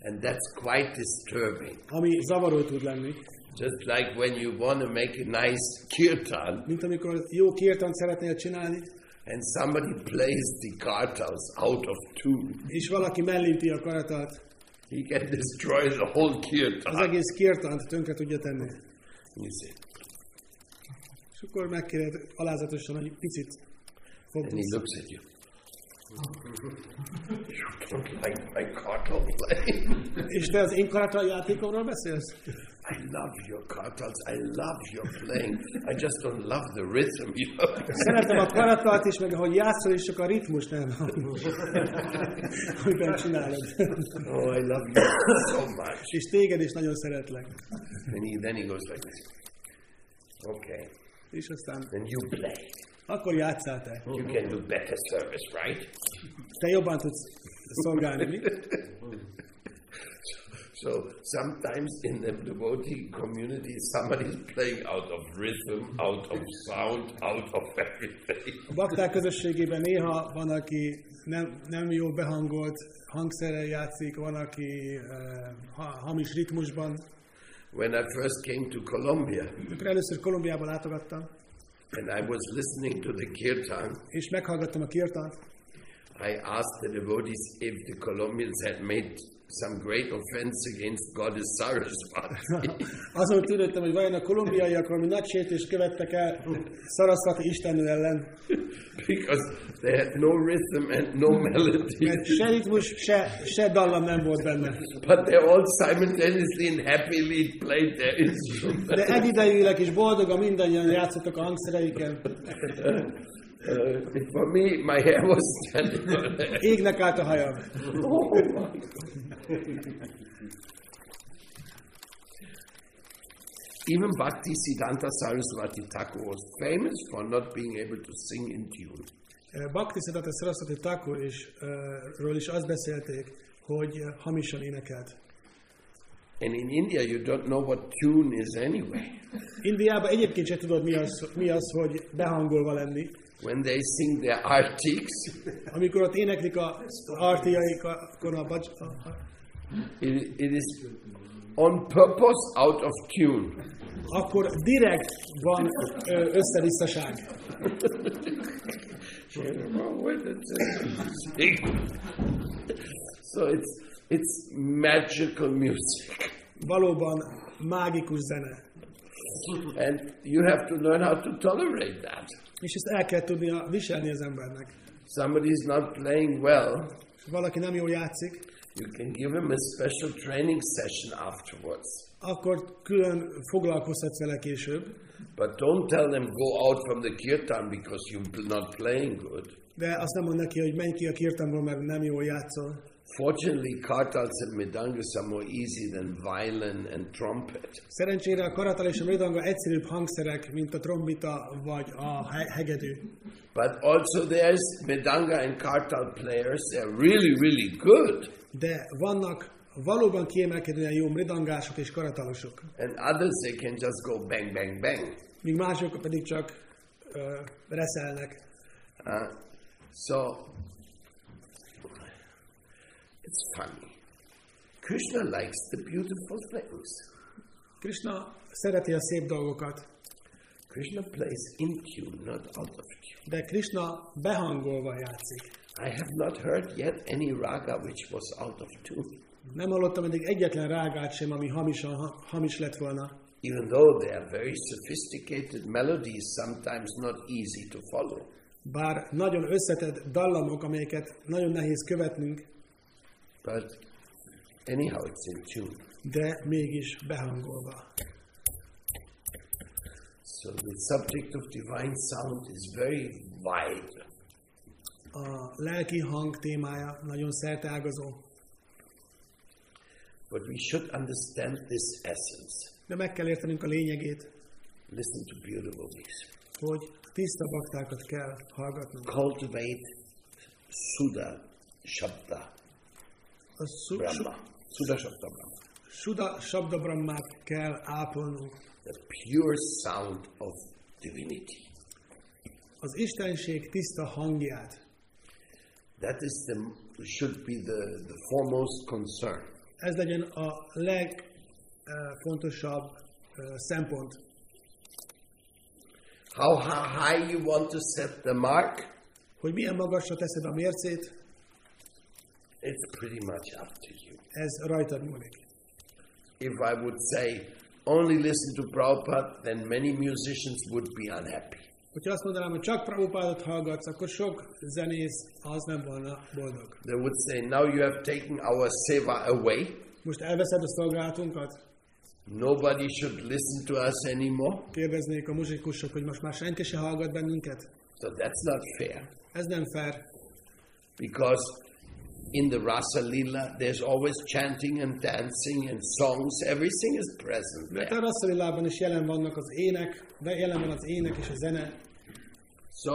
And that's quite disturbing. ami zavaró tud lenni. Just like when you want to make a nice kirtan Mint amikor jó kirtant szeretnél csinálni, and somebody plays the kartals out of tune. és valaki mellinti a karatát, He can destroy the whole az kirtan. egész kirtant tönkre tudja tenni. És akkor megkéred alázatosan, hogy picit And he looks at you. You don't like my playing? És te az én karatal játékomról beszélsz? I love your kartals. I love your playing. I just don't love the rhythm, you know. Szeretem a karatalt is, meg ahogy játszol, és csak a ritmus nem. Amiben csinálod. oh, I love you so much. és téged is nagyon szeretlek. And he, then he goes like this. Okay. És aztán, Then you play. akkor játszál te. You can do better service, right? Te jobban tudsz szolgálni. Mi? So sometimes in the devotee community, somebody's playing out of rhythm, out of sound, out of everything. A bakták közösségében néha van, aki nem, nem jó behangolt hangszerrel játszik, van, aki uh, ha, hamis ritmusban. When I first came to Colombia Amikor először Kolumbiába látogattam, and I was listening to the kirtan, és meghallgattam a kirtant, I asked the devotees if the Colombians had made some great offense against Goddess Saraswati. azon tűnődtem, hogy vajon a kolumbiaiak valami nagy sértést követtek el Sarasvati istennő ellen, because they had no rhythm and no melody. mert se ritmus, se, se dallam nem volt benne. But they all simultaneously and happily played their instrument. De egyidejűleg is boldogan mindannyian játszottak a hangszereiken. Uh, for me, my hair was standing on. Égnek állt a hajam. Oh my Even Bhakti Siddhanta Saraswati Thakur was famous for not being able to sing in tune. Bhakti Siddhanta Saraswati Thakur is, uh, ról is azt beszélték, hogy uh, hamisan énekelt. And in India, you don't know what tune is anyway. Indiában egyébként sem tudod, mi az, mi az, hogy behangolva lenni. When they sing their artics, Amikor ott éneklik a artiaikon a, a, a it, it is on purpose out of tune. akkor direkt van összevisszaság. so it's it's magical music, Valóban mágikus zene. and you have to learn how to tolerate that. És ezt el kell tudnia viselni az embernek. Somebody's not playing well, valaki nem jól játszik, you can give him a special training session afterwards. akkor külön foglalkozhatsz vele később, But don't tell them go out from the kirtan because you're not playing good. de azt nem mond neki, hogy menj ki a kirtanból, mert nem jól játszol. Fortunately, kartals and midangas are more easy than violin and trumpet. Szerencsére a karatal és a mridanga egyszerűbb hangszerek, mint a trombita vagy a he- hegedű. But also there's midanga and kartal players, they're really, really good. De vannak valóban kiemelkedően jó mridangások és karatalosok, And others, they can just go bang, bang, bang. míg mások pedig csak ö, reszelnek. Uh, so, it's funny. Krishna likes the beautiful things. Krishna szereti a szép dolgokat, Krishna plays in tune, not out of tune. de Krishna behangolva játszik. I have not heard yet any raga which was out of tune, Nem hallottam eddig egyetlen rágát sem, ami hamisan, ha, hamis lett volna. even though they are very sophisticated melodies, sometimes not easy to follow. Bár nagyon összetett dallamok, amelyeket nagyon nehéz követnünk, But Anyhow, it's in tune. de mégis behangolva. So the subject of divine sound is very wide. A lelki hang témája nagyon szerteágazó, But we should understand this essence. de meg kell értenünk a lényegét, Listen to beautiful music. hogy tiszta baktákat kell hallgatnunk. Cultivate Sudha Shabda A su- Brahma. Sudha Shabda Brahma. Suda Sabda Brahmát kell ápolnunk. The pure sound of divinity. Az Istenség tiszta hangját. That is the should be the, the foremost concern. Ez legyen a legfontosabb szempont. How hi- high you want to set the mark, Hogy milyen magasra teszed a mércét, it's pretty much up to you. ez rajtad múlik. If I would say only listen to Prabhupada, then many musicians would be unhappy. Hogyha azt mondanám, hogy csak Prabhupádot hallgatsz, akkor sok zenész az nem volna boldog. They would say, now you have taken our seva away. Most elveszed a szolgálatunkat? Nobody should listen to us anymore. Kérdeznék a muzsikusok, hogy most már senki se hallgat bennünket? So that's not fair. Ez nem fair, Because in the Rasa Lila, there's always chanting and dancing and songs. Everything is present mert there. a rasszalilában is jelen vannak az ének, de jelen van az ének és a zene, So,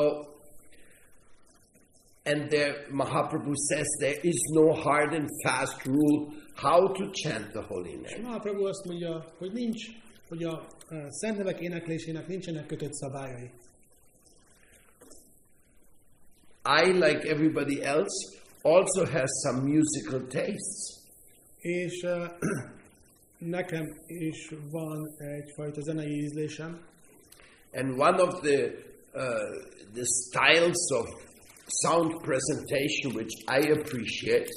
and there Mahaprabhu says there is no hard and fast rule how to chant the holy name. Mahaprabhu azt mondja, hogy nincs, hogy a szent nevek éneklésének nincsenek kötött szabályai. I, like everybody else, also has some musical tastes. És eh, nekem is van egyfajta zenei ízlésem, And one of the, uh, the styles of sound presentation which I appreciate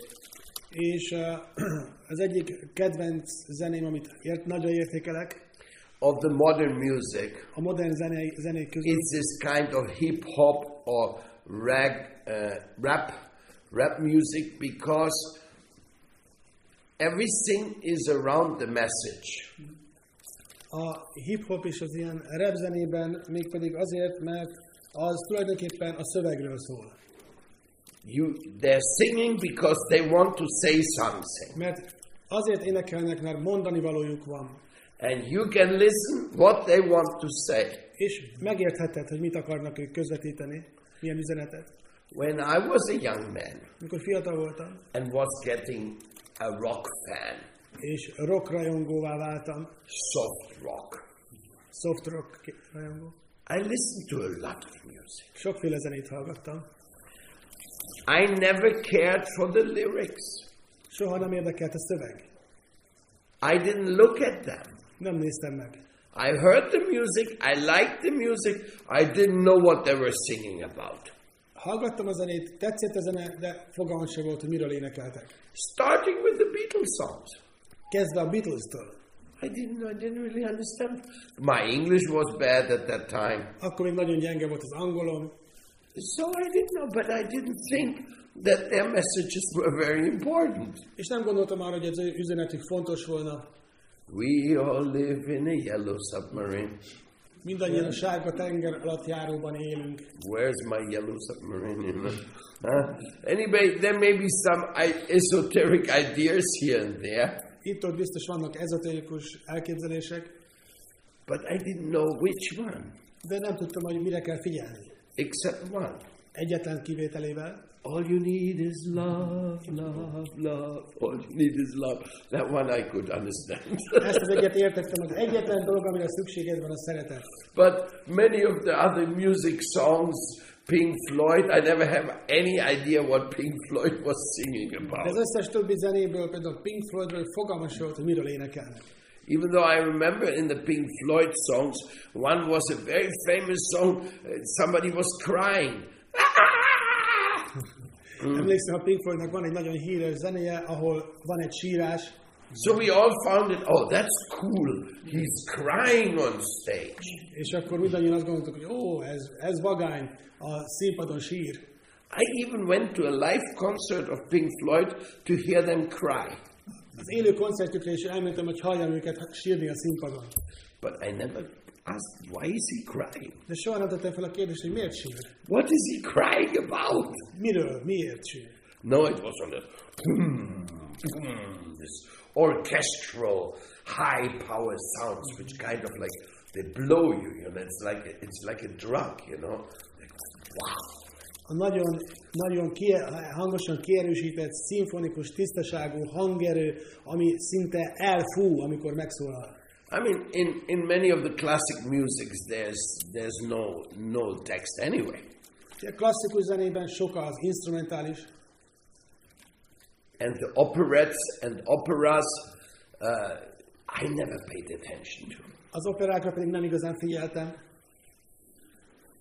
és eh, az egyik kedvenc zeném, amit ért, nagyra értékelek, of the modern music a modern zenei, zenék közül, is this kind of hip hop or rag, uh, rap, rap music because everything is around the message. a hip-hop és az ilyen rap zenében mégpedig azért, mert az tulajdonképpen a szövegről szól. You, they're singing because they want to say something. Mert azért énekelnek, mert mondani valójuk van. And you can listen what they want to say. És megértheted, hogy mit akarnak ők közvetíteni, milyen üzenetet. When I was a young man Amikor fiatal voltam, and was getting a rock fan, és rock rajongóvá váltam, soft rock, soft rock rajongó, I listened to a lot of music. sokféle zenét hallgattam. I never cared for the lyrics. Soha nem érdekelt a szöveg. I didn't look at them. Nem néztem meg. I heard the music, I liked the music, I didn't know what they were singing about. Hallgattam a zenét, tetszett a zene, de fogalmam sem volt, hogy miről énekeltek. Starting with the Beatles songs. Kezdve a Beatles-től. I didn't, I didn't really understand. My English was bad at that time. Akkor még nagyon gyenge volt az angolom, So I didn't know, but I didn't think that their messages were very important. és nem gondoltam arra, hogy az üzenetük fontos volna. We all live in a yellow submarine. Mindannyian a sárga tenger alatt járóban élünk. Where's my yellow submarine? You know? Huh? Anyway, there may be some esoteric ideas here and there, Itt-ott biztos vannak ezoterikus elképzelések, but I didn't know which one, de nem tudtam, hogy mire kell figyelni. except one. Egyetlen kivételével. All you need is love, love, love. All you need is love. That one I could understand. Ezt az egyet értettem, az egyetlen dolog, amire szükséged van, a szeretet. but many of the other music songs, Pink Floyd, I never have any idea what Pink Floyd was singing De az about. összes többi zenéből, például Pink Floydról fogalmas sem volt, hogy miről énekelnek. Even though I remember in the Pink Floyd songs, one was a very famous song, somebody was crying. Emlékszem, a Pink Floydnak van egy nagyon híres zenéje, ahol van egy sírás, So we all found it, oh, that's cool. He's crying on stage. és akkor mindannyian azt gondoltuk, hogy ó, ez, ez vagány, a színpadon sír. I even went to a live concert of Pink Floyd to hear them cry. Az élő koncertjükre is elmentem, hogy halljam őket sírni a színpadon. But I never asked, why is he crying? De soha nem tettem fel a kérdést, hogy miért sír. What is he crying about? Miről, miért sír. No, it was on a this orchestral high power sounds which kind of like they blow you, you know, it's like a, it's like a drug, you know. Like, wow. A nagyon, nagyon kie, hangosan kierősített, szimfonikus, tisztaságú hangerő, ami szinte elfú, amikor megszólal. I mean, in, in many of the classic musics, there's there's no no text anyway. A klasszikus zenében sok az instrumentális, and the operettes and operas, uh, I never paid attention to. az operákra pedig nem igazán figyeltem.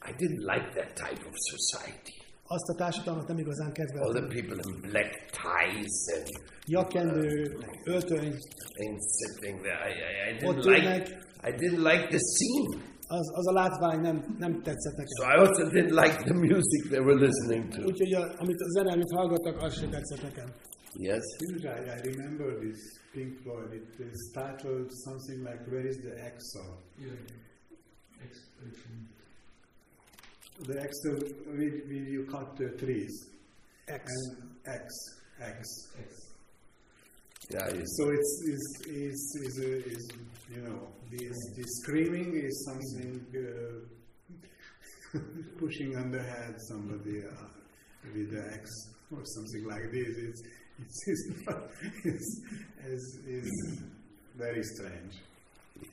I didn't like that type of society. Azt a társadalmat nem igazán All kedveltem. the people in black ties and, Jakendő, öltöny, and sitting there. I, I, I didn't like. ülnek. I didn't like the scene. az, az a látvány nem, nem tetszett So nekem. I also didn't like the music they were listening to. Úgyhogy a, amit a zene, amit hallgattak, az sem tetszett nekem. Yes. I, I remember this Pink Floyd. It is titled something like "Where is the Axel?" The axle with, with you cut the trees X. and X X. Yeah. Yes. So it's is is is, uh, is you know this this screaming is something uh, pushing on the head somebody uh, with the X or something like this. It's it's, it's not it's, it's, it's very strange.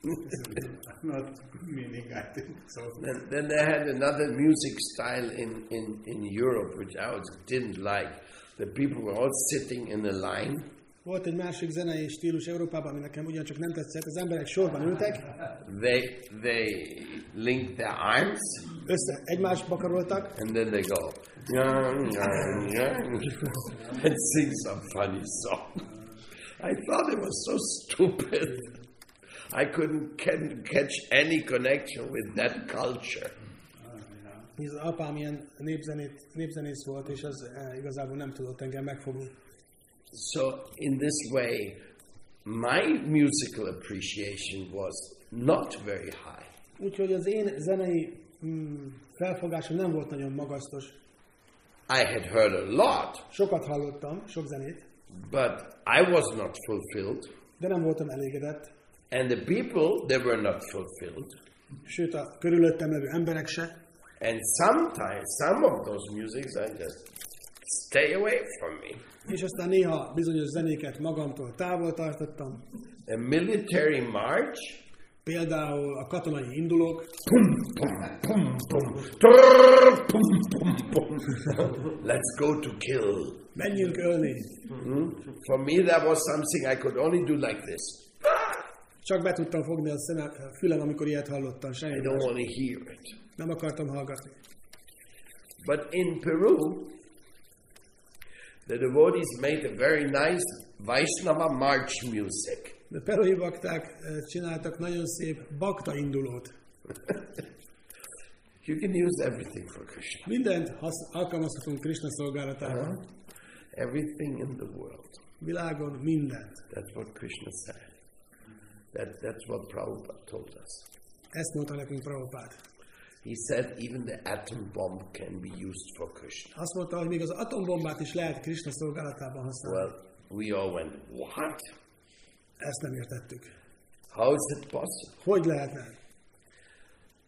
I'm not meaning I think so. Then, then they had another music style in, in, in Europe, which I also didn't like. The people were all sitting in a line, Volt egy másik zenei stílus Európában, ami nekem ugyancsak nem tetszett. Az emberek sorban ültek, they, they link their arms, össze egymásba karoltak, and then they go, "Yang, yang, yang," and sing some funny song. I thought it was so stupid. I couldn't can, catch any connection with that culture. az apám ilyen népzenét, népzenész volt, és az eh, igazából nem tudott engem megfogni. So, in this way, my musical appreciation was not very high. Úgyhogy az én zenei mm, felfogásom nem volt nagyon magasztos. I had heard a lot, Sokat hallottam, sok zenét, but I was not fulfilled, de nem voltam elégedett. And the people they were not fulfilled. Sőt, a körülöttem levő emberek se. And sometimes some of those musics I just stay away from me. És aztán néha bizonyos zenéket magamtól távol tartottam. A military march, Például a katonai indulók, pum pum, trrr, pum pum pum. Let's go to kill. menjünk ölni. Hmm? For me, that was something I could only do like this. Csak be tudtam fogni a, szeme, a fülem, amikor ilyet hallottam, I semmi don't más. want to hear it. Nem akartam hallgatni. But in Peru, the devotees made a very nice Vaishnava march music. De perui bakták eh, csináltak nagyon szép bakta indulót. You can use everything for Krishna. Mindent hasz, alkalmazhatunk Krishna szolgálatában. Everything in the world. Világon mindent. That's what Krishna said. That, that's what Prabhupada told us. Ezt mondta nekünk Prabhupád. He said even the atom bomb can be used for Krishna. Azt mondta, hogy még az atombombát is lehet Krishna szolgálatában használni. Well, we all went, what? Ezt nem értettük. How is it possible? Hogy lehetne?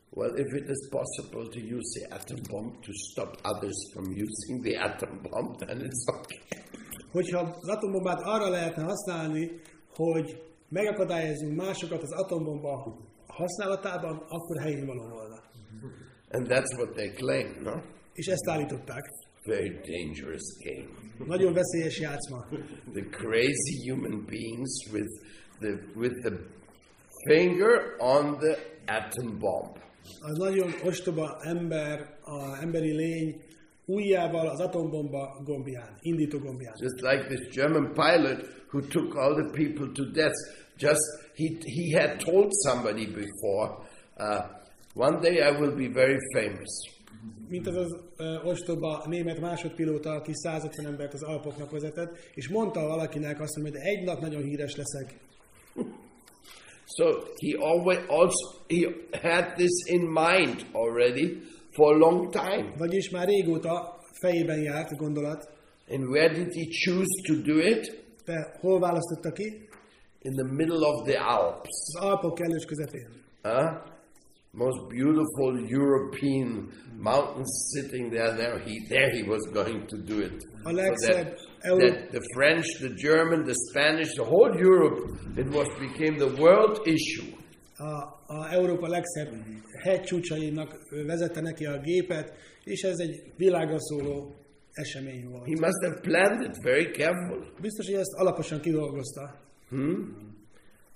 Well, if it is possible to use the atom bomb to stop others from using the atom bomb, then it's okay. Hogyha az atombombát arra lehetne használni, hogy megakadályozzunk másokat az atombomba használatában, akkor helyén való volna. And that's what they claim, no? És ezt állították. Very dangerous game. Nagyon veszélyes játszma. The crazy human beings with the with the finger on the atom bomb. Az nagyon ostoba ember, a emberi lény ujjával az atombomba gombján, indító gombján. Just like this German pilot who took all the people to death. Just he he had told somebody before, uh, one day I will be very famous. mint az az ö, ostoba német másodpilóta, aki 150 embert az Alpoknak vezetett, és mondta valakinek azt, hogy egy nap nagyon híres leszek. So he always also he had this in mind already for a long time. Vagyis már régóta fejében járt a gondolat, And where did he choose to do it? de hol választotta ki? In the middle of the Alps. Az Alpok kellős közepén. Huh? Most beautiful European mountains sitting there. There he, there he was going to do it. A So legszebb that, Euró- that the French, the German, the Spanish, the whole Europe, it was became the world issue. a, a Európa legszebb hegycsúcsainak vezette neki a gépet, és ez egy világra szóló esemény volt. He must have planned it very carefully. Biztos, hogy ezt alaposan kidolgozta.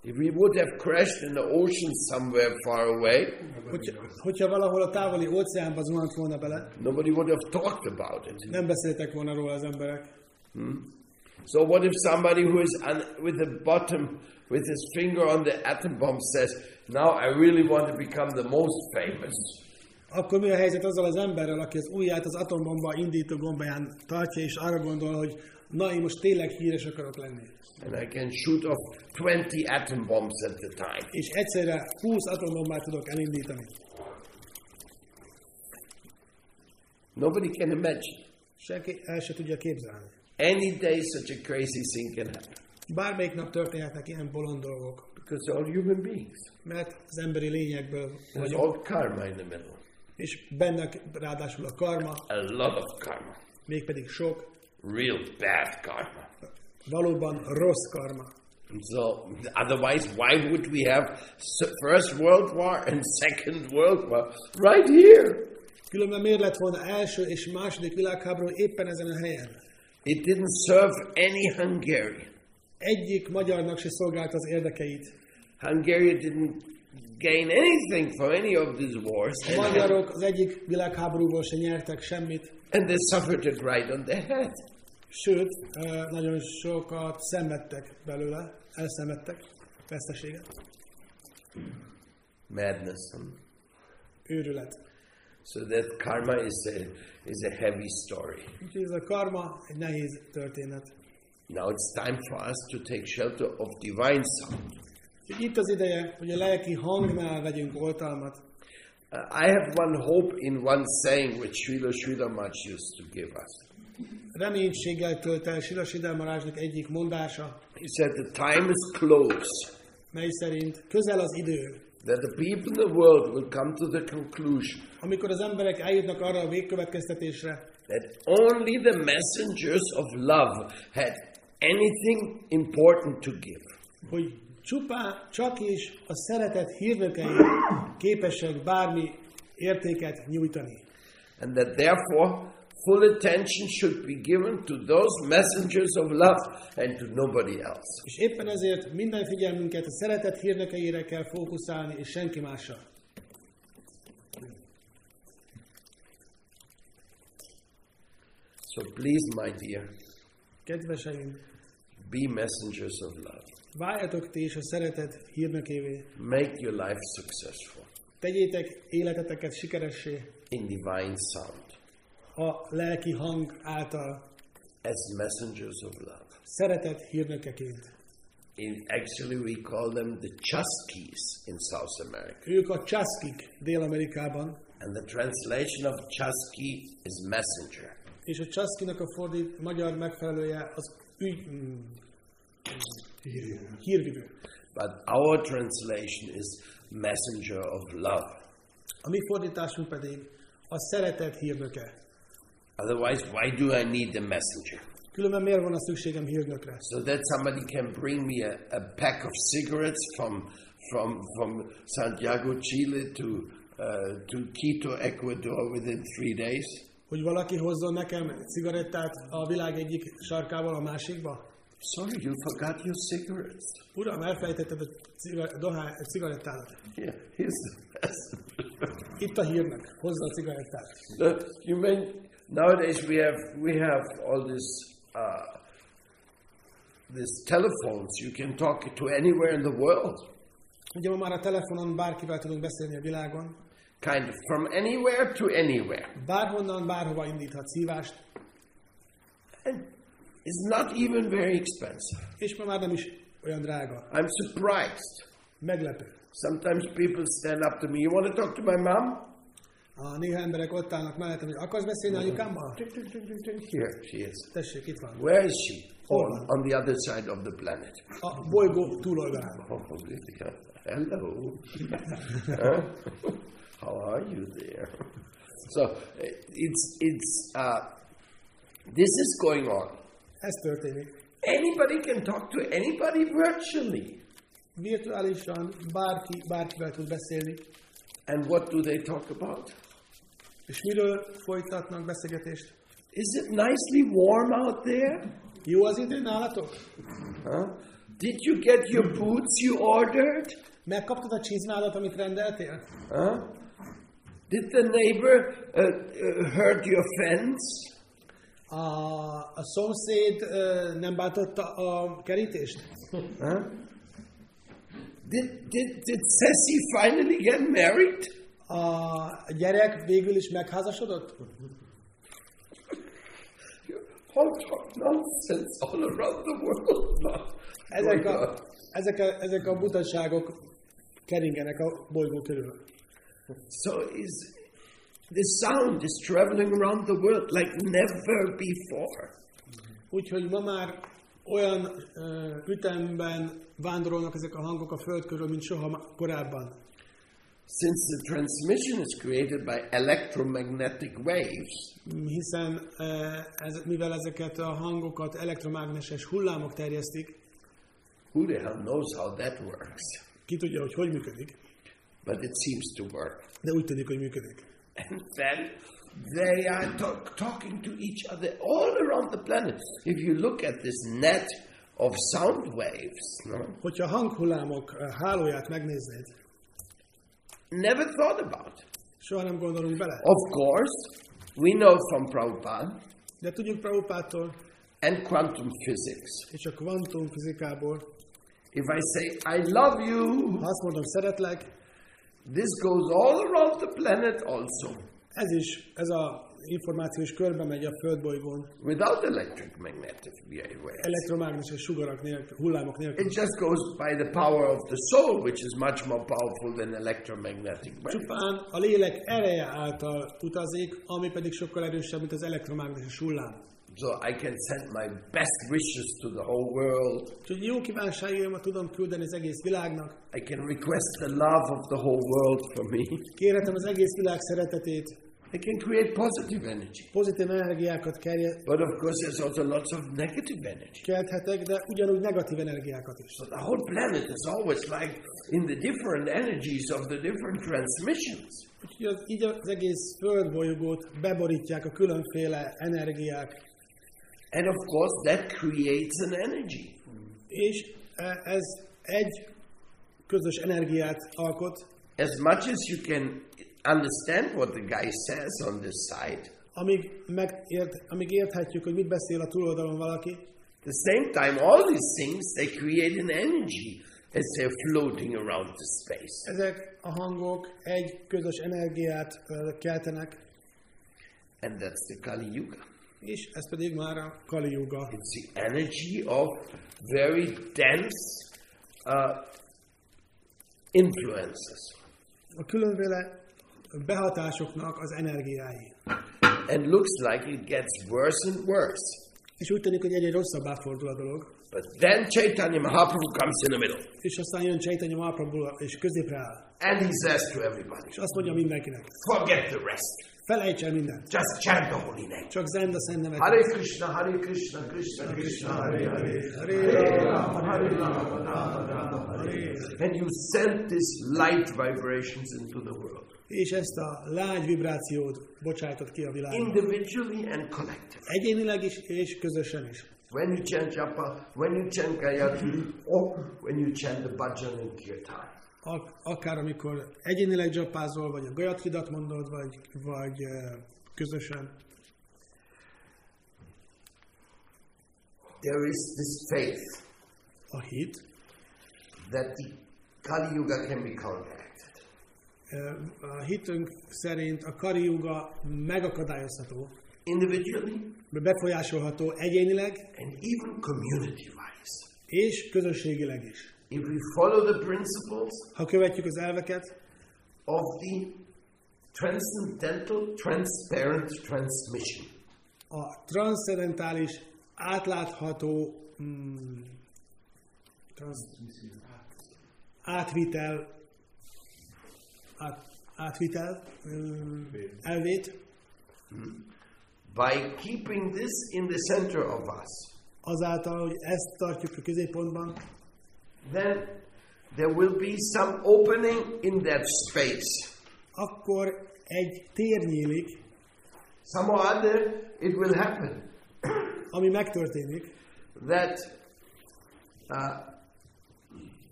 If we would have crashed in the ocean somewhere far away, Hogy, hogyha valahol a távoli óceánba zuhant volna bele, nobody would have talked about it. nem beszéltek volna róla az emberek. So what if somebody who is on, with the bottom, with his finger on the atom bomb says, now I really want to become the most famous. Akkor mi a helyzet azzal az emberrel, aki az ujját az atombomba indító gombáján tartja, és arra gondol, hogy na, én most tényleg híres akarok lenni. And I can shoot off 20 atom bombs at the time. És egyszerre 20 atombombát tudok elindítani. Nobody can imagine. Senki el se tudja képzelni. Any day such a crazy thing can happen. Bármelyik nap történhetnek ilyen bolond dolgok, Because they're all human beings. mert az emberi lényekből There's all karma in the middle. és benne ráadásul a karma, A lot of karma. mégpedig sok, Real bad karma. valóban rossz karma. And so, otherwise, why would we have First World War and Second World War right here? Különben miért lett volna első és második világháború éppen ezen a helyen? It didn't serve any Hungarian. Egyik magyarnak se szolgálta az érdekeit. Hungary didn't gain anything from any of these wars, A and, magyarok az egyik világháborúból se nyertek semmit, and they suffered it right on their head. Sőt, nagyon sokat szenvedtek belőle, elszenvedtek veszteséget, Madness. huh? őrület. So that karma is a, is a heavy story. Úgyhogy ez a karma egy nehéz történet. Now it's time for us to take shelter of divine sound. Itt az ideje, hogy a lelki hangnál vegyünk oltalmat. Uh, I have one hope in one saying which Srila Sridhar Maharaj used to give us. Reménységgel tölt el Silas Idelmarásnak egyik mondása, He said, The time is close, mely szerint közel az idő, that the people in the world will come to the conclusion amikor az emberek eljutnak arra a végkövetkeztetésre, that only the messengers of love had anything important to give. hogy csupán, csak is a szeretet hírnökei képesek bármi értéket nyújtani. And that therefore full attention should be given to those messengers of love and to nobody else. És éppen ezért minden figyelmünket a szeretet hírnökeire kell fókuszálni, és senki másra. So please, my dear, Kedveseim, be messengers of love. váljatok ti is a szeretet hírnökévé. Make your life successful Tegyétek életeteket sikeressé in divine sound a lelki hang által, as messengers of love. szeretet hírnökeként. In, actually, we call them the Chuskies in South America. Ők a császkik Dél-Amerikában, And the translation of Chusky is messenger. és a császkinak a fordít magyar megfelelője az ügy, mm, hírvivő. But our translation is messenger of love. A mi fordításunk pedig a szeretet hírnöke. Otherwise, why do I need a messenger? Különben miért van a szükségem hírnökre? So that somebody can bring me a, a pack of cigarettes from, from, from Santiago, Chile to, uh, to Quito, Ecuador within three days? Hogy valaki hozzon nekem cigarettát a világ egyik sarkából a másikba? Sorry, you forgot your cigarettes. Uram, elfelejtetted a, ciga- a, cigarettádat. Yeah, here's the. Itt a hírnök, hozza a cigarettát. Uh, you mean nowadays we have we have all this uh, this telephones. You can talk to anywhere in the world. Ugye ma már a telefonon bárkivel tudunk beszélni a világon, kind of from anywhere to anywhere. Bárhonnan, bárhova indíthatsz hívást, And it's not even very expensive. és ma már nem is olyan drága. I'm surprised. Meglepő. Sometimes people stand up to me, you want to talk to my mom? A néha emberek ott állnak mellettem, hogy akarsz beszélni anyukámmal? Here she is. Tessék, itt van. Where is she? Hold On, the other side of the planet. A bolygó túloldalán. Oh, yeah. hello. How are you there? So it's it's uh, this is going on. Ez történik. Anybody can talk to anybody virtually. Virtuálisan bárki, bárkivel tud beszélni. And what do they talk about? És miről folytatnak beszélgetést? Is it nicely warm out there? Jó az idő nálatok? Huh? Did you get your boots you ordered? Megkaptad a csizmádat, amit rendeltél? Huh? Did the neighbor uh, uh, hurt your fence? A, a szomszéd ö, nem bántotta a kerítést? Huh? Did, did, did Ceci finally get married? A gyerek végül is megházasodott? You all talk nonsense all around the world now. Ezek a, ezek a, ezek a butaságok keringenek a bolygó körül. So is the sound is traveling around the world like never before. Úgyhogy ma már olyan ütemben vándorolnak ezek a hangok a Föld körül, mint soha korábban. Since the transmission is created by electromagnetic waves, Hiszen ö, ez, mivel ezeket a hangokat elektromágneses hullámok terjesztik, who the hell knows how that works? ki tudja, hogy hogy működik, But it seems to work. de úgy tűnik, hogy működik. And then they are talk, talking to each other all around the planet. If you look at this net of sound waves, no? Hogyha hanghullámok ö, hálóját megnéznéd, never thought about. soha nem gondolunk bele. Of course, we know from Prabhupada De tudjuk Prabhupától and quantum physics. és a kvantumfizikából, If I say, I love you, ha azt mondom, szeretlek, this goes all around the planet also, ez is, ez a információ is körbe megy a földbolygón, without electromagnetic waves. elektromágneses sugarak nélkül, hullámok nélkül. It just goes by the power of the soul, which is much more powerful than electromagnetic waves. Csupán a lélek ereje által utazik, ami pedig sokkal erősebb, mint az elektromágneses hullám. So I can send my best wishes to the whole world. Úgyhogy jó kívánságaimat tudom küldeni az egész világnak. I can request the love of the whole world for me. Kérhetem az egész világ szeretetét, I can create positive energy. pozitív energiákat kerje- But of course, there's also lots of negative energy. kelthetek, de ugyanúgy negatív energiákat is. So the whole planet is always like in the different energies of the different transmissions. Úgyhogy az, így az egész földbolygót beborítják a különféle energiák, And of course, that creates an energy. és e, ez egy közös energiát alkot, As much as you can understand what the guy says on this side, amíg, megért, amíg érthetjük, hogy mit beszél a túloldalon valaki, the same time, all these things they create an energy as they're floating around the space. ezek a hangok egy közös energiát ö, keltenek, And that's the Kali Yuga. és ez pedig már a Kali Yuga. It's the energy of very dense uh, influences. A különféle behatásoknak az energiái. And looks like it gets worse and worse. És úgy tűnik, hogy egyre rosszabbá fordul a dolog. But then Chaitanya Mahaprabhu comes in the middle. És aztán jön Chaitanya Mahaprabhu és középre áll. And he says to everybody, És azt mondja mindenkinek, forget the rest. felejts el mindent. Just chant the holy name. Csak zend a szent nevet. Hare Krishna, Hare Krishna, Krishna Krishna, Hare Hare. Hare Rama, Hare Rama, Rama Rama, Hare. And you send this light vibrations into the world, És ezt a lágy vibrációt bocsájtott ki a világba. individually and collectively. Egyénileg is, és közösen is. When you chant japa, when you chant gayatri, or when you chant the bhajan and kirtan. Ak- akár amikor egyénileg dzsapázol, vagy a gajatridat mondod, vagy, vagy eh, közösen. There is this faith A hit, that the Kali Yuga can be counteracted. A hitünk szerint a kariuga megakadályozható, individually befolyásolható egyénileg and even community wise. és közösségileg is. If we follow the principles Ha követjük az elveket, of the transcendental, transparent transmission. a transzcendentális, átlátható mm, transz, átvitel, átvitel mm, elvét, By keeping this in the center of us, azáltal, hogy ezt tartjuk a középpontban, then there will be some opening in that space. akkor egy tér nyílik, Some or other, it will happen ami megtörténik, that uh,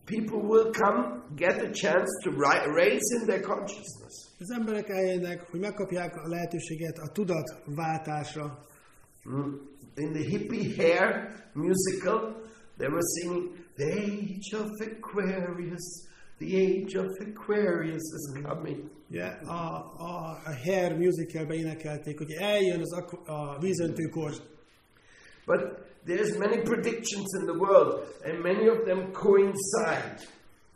people will come, get a chance to raise in their consciousness. az emberek eljönnek, hogy megkapják a lehetőséget a tudatváltásra. Mm. In the hippie hair musical, they were singing, The age of Aquarius, the age of Aquarius is coming. Ugye, a, a, a Hair musicalbe énekelték, hogy eljön az a vízöntőkor, But there's many predictions in the world, and many of them coincide.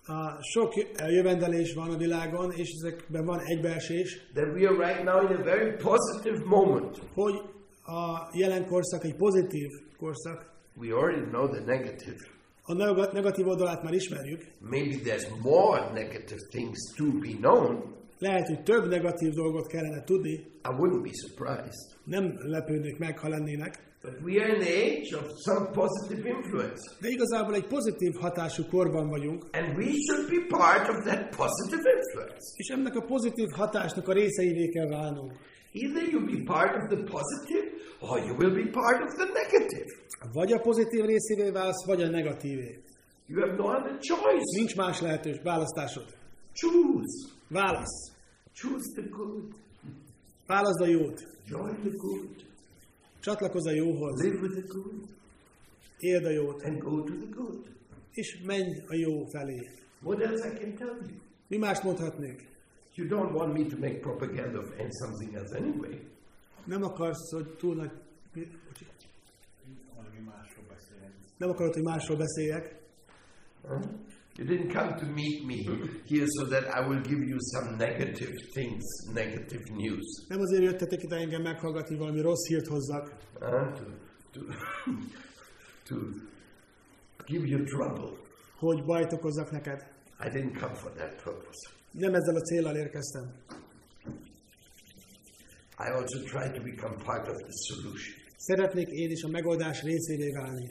A sok jövendelés van a világon, és ezekben van egybeesés, That we are right now in a very positive moment. hogy a jelen korszak egy pozitív korszak. We already know the negative. A neg- negatív oldalát már ismerjük. Maybe there's more negative things to be known. Lehet, hogy több negatív dolgot kellene tudni, I wouldn't be surprised. nem lepődnék meg, ha lennének. But we are in the age of some positive influence. De igazából egy pozitív hatású korban vagyunk, And we should be part of that positive influence. és ennek a pozitív hatásnak a részeivé kell válnunk. Either you be part of the positive or you will be part of the negative. Vagy a pozitív részévé válsz, vagy a negatívé. You have no other choice. Nincs más lehetős választásod. Choose. Válasz. Choose the good. Válaszd a jót. Join the good. Csatlakozz a jóhoz. Live with the good. Éld a jót. And go to the good. És menj a jó felé. What else I can tell you? Mi mást mondhatnék? You don't want me to make propaganda of and something else anyway. Nem akarsz, hogy túl nagy... Nem akarod, hogy másról beszéljek. Huh? You didn't come to meet me here so that I will give you some negative things, negative news. Nem azért jöttetek ide engem meghallgatni, valami rossz hírt hozzak, to, to, to give you trouble. hogy bajt okozzak neked. I didn't come for that purpose. Nem ezzel a célral érkeztem. I also try to become part of the solution. Szeretnék én is a megoldás részévé válni.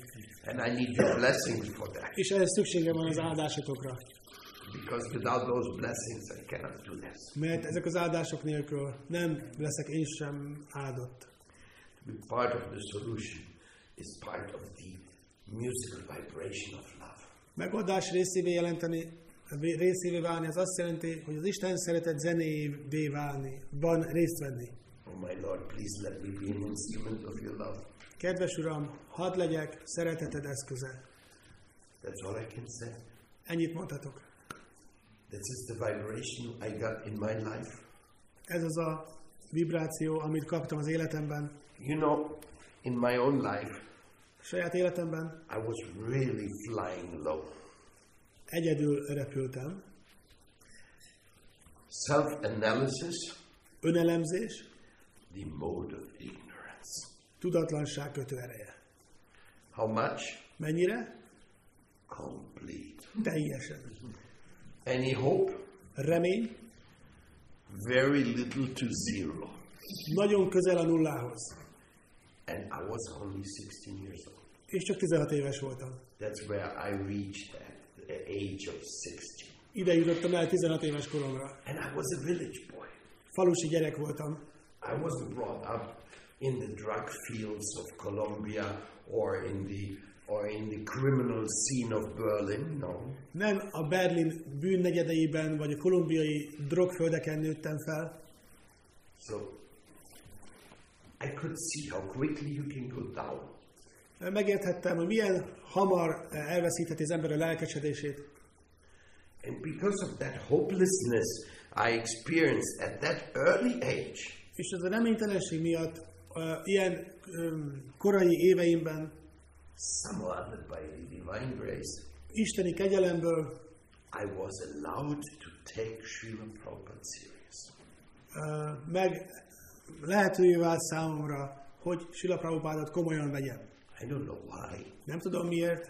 And I need your blessings for that. És ehhez szükségem van az áldásokra. Because without those blessings, I cannot do this. Mert ezek az áldások nélkül nem leszek én sem áldott. To be part of the solution is part of the musical vibration of love. Megoldás részévé jelenteni, részévé válni, az azt jelenti, hogy az Isten szeretett zenévé válni, van részt venni. Oh my Lord, please let me be an instrument of your love. Kedves Uram, hadd legyek szereteted eszköze. That's all I can say. Ennyit mondhatok. This is the vibration I got in my life. Ez az a vibráció, amit kaptam az életemben, You know, in my own life, saját életemben. I was really flying low. Egyedül repültem. Self analysis, Önelemzés, the mode of ignorance. Tudatlanság kötő ereje. How much? Mennyire? Complete. Teljesen. Any hope? Remény, Very little to zero. nagyon közel a nullához. And I was only 16 years old. És csak 16 éves voltam. That's where I reached at the age of 16. Ide jutottam el 16 éves koromra. And I was a village boy. Falusi gyerek voltam. I wasn't brought up in the drug fields of Colombia or in the or in the criminal scene of Berlin. No. Nem a Berlin bűnnegyedeiben vagy a kolumbiai drogföldeken nőttem fel. So I could see how quickly you can go down. Megérthettem, hogy milyen hamar elveszítheti az ember a lelkesedését. And because of that hopelessness, I experienced at that early age És ez a reménytelenség miatt ilyen korai éveimben isteni kegyelemből I was allowed to take Srila Prabhupada serious. uh, meg lehetővé vált számomra, hogy Sila Prabhupádot komolyan vegyem. I don't know why. Nem tudom miért,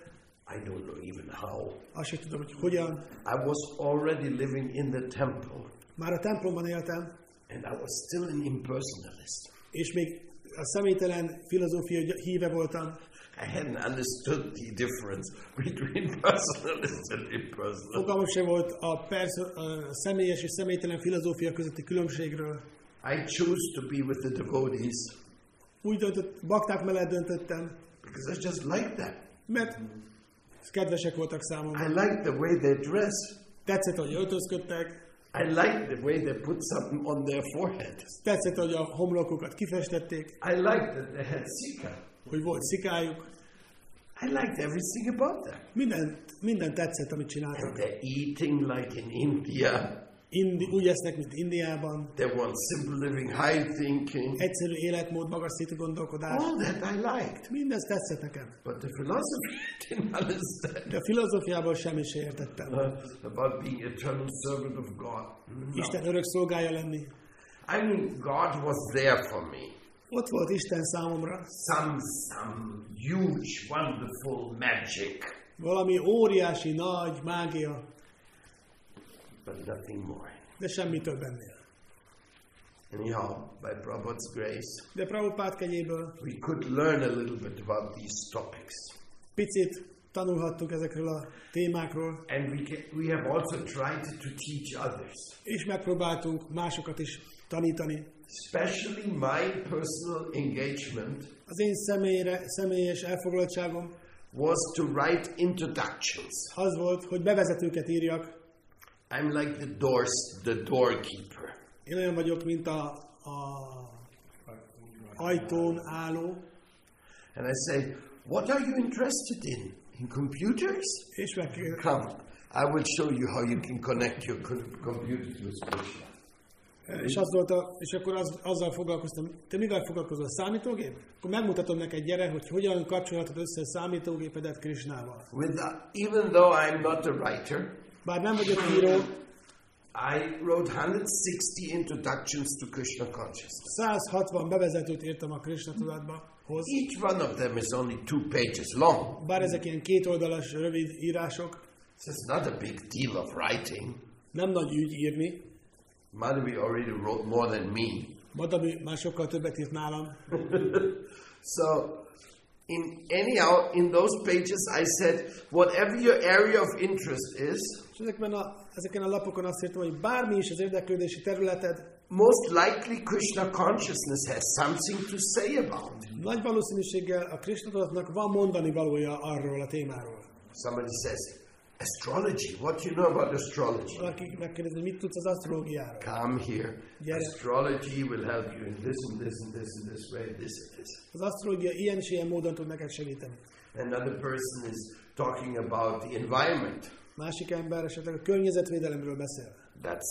I don't know even how. azt sem tudom, hogy hogyan. I was already living in the temple, Már a templomban éltem, and I was still an impersonalist. és még a személytelen filozófia híve voltam. I hadn't understood the difference between personalist and impersonalist. Fogalmam sem volt a, perso- a személyes és személytelen filozófia közötti különbségről. I chose to be with the devotees Úgy döntött, bakták mellett döntöttem, because I just liked that. mert kedvesek voltak I számomra. liked the way they dress. Tetszett, hogy öltözködtek, I liked the way they put something on their forehead. tetszett, hogy a homlokukat kifestették, I liked that they had sika. hogy volt szikájuk. I liked everything about that. Minden, minden tetszett, amit And csináltak. they're eating like in India. Indi, úgy esznek, mint Indiában. They want simple living, high thinking. Egyszerű életmód, magas szintű gondolkodás. All that I liked. Mindez tetszett nekem. But the philosophy didn't understand. De a filozófiából semmit se értettem. Uh, about being eternal servant of God. No. Isten örök szolgája lenni. I mean, God was there for me. Ott volt Isten számomra. Some, some huge, wonderful magic, Valami óriási, nagy mágia, but nothing more. de semmi több ennél. Anyhow, by Prabhupada's grace, De Prabhupád kegyéből we could learn a little bit about these topics. picit tanulhattunk ezekről a témákról, And we, can, we have also tried to teach others. és megpróbáltunk másokat is tanítani. Especially my personal engagement Az én személyre, személyes elfoglaltságom was to write introductions. az volt, hogy bevezetőket írjak. I'm like the doors, the doorkeeper. Én olyan vagyok, mint a, a ajtón álló, And I say, what are you interested in? In computers? és Come, I will show you how you can connect your co- computer to Krishna. és, az volt a, és akkor az, azzal foglalkoztam, te mivel foglalkozol, számítógép? Akkor megmutatom neked, gyere, hogy hogyan kapcsolhatod össze a számítógépedet Krisnával. With, uh, even though I'm not a writer, Nem vagyok I wrote 160 introductions to Krishna consciousness. 160 bevezetőt írtam a Krishna tudatba, hoz. Each one of them is only two pages long. Bár ezek ilyen kétoldalas, rövid írások, So it's not a big deal of writing. nem nagy ügy írni. Madhavi already wrote more than me. Madami már sokkal többet írt nálam. So, in anyhow, in those pages, I said, whatever your area of interest is, És ezekben a, ezeken a lapokon azt írtam, hogy bármi is az érdeklődési területed, most likely Krishna consciousness has something to say about. it. nagy valószínűséggel a Krishna tudatnak van mondani valója arról a témáról. Somebody says, astrology. What do you know about astrology? Come here. It. Astrology will help you in this and this and this and this way, this and this. Az asztrológia ilyen és ilyen módon tud neked segíteni. Another person is talking about the environment. Másik ember esetleg a környezetvédelemről beszél. That's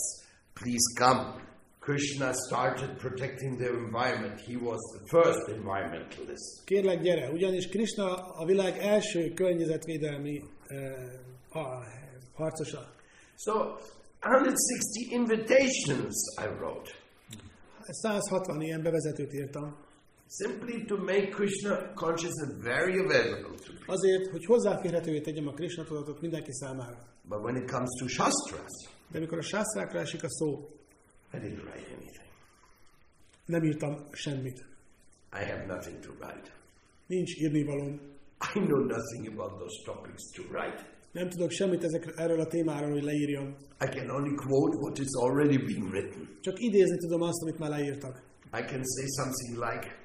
please come. Krishna started protecting the environment. He was the first environmentalist. Kérlek, gyere, ugyanis Krishna a világ első környezetvédelmi ha- harcosa. So 160 invitations I wrote. 160 ilyen bevezetőt írtam. Simply to make Krishna consciousness very available to people. Azért, hogy hozzáférhetővé tegyem a Krishna tudatot mindenki számára. But when it comes to Shastras, De amikor a sászrákra esik a szó, I didn't write anything. nem írtam semmit. I have nothing to write. Nincs írnivalóm. I know nothing about those topics to write. Nem tudok semmit ezekről, erről a témáról, hogy leírjam. I can only quote what is already being written. Csak idézni tudom azt, amit már leírtak. I can say something like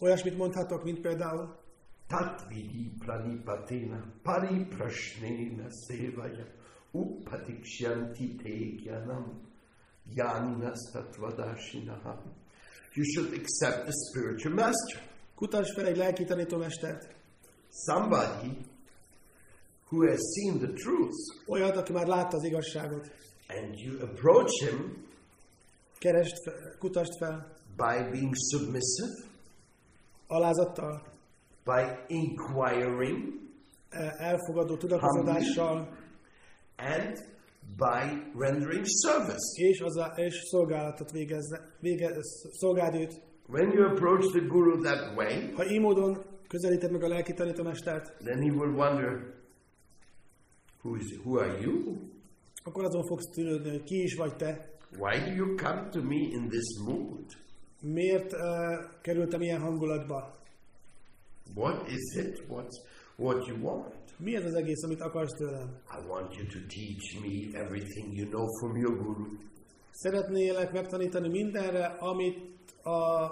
Olyasmit mondhatok, mint például Tatvidi pranipatena pariprashnena sevaya upatikshanti te gyanam yanina satvadashinaha. You should accept the spiritual master. Kutass fel egy lelki tanítómestert, Somebody who has seen the truth olyat, aki már látta az igazságot, And you approach him Keresd, kutasd fel, by being submissive, alázattal, by inquiring, elfogadó and by rendering service. és, az a, és szolgálatot végezze, vége, szolgáld őt. When you approach the guru that way, Ha így módon közelíted meg a lelki tanítomestert, then he will wonder, who is who are you? akkor azon fogsz tűnődni, hogy ki is vagy te, Why do you come to me in this mood? Miért uh, kerültem ilyen hangulatba, What is it? What's what you want? mi ez az egész, amit akarsz tőlem. I want you to teach me everything you know from your guru. Szeretnélek megtanítani mindenre, amit a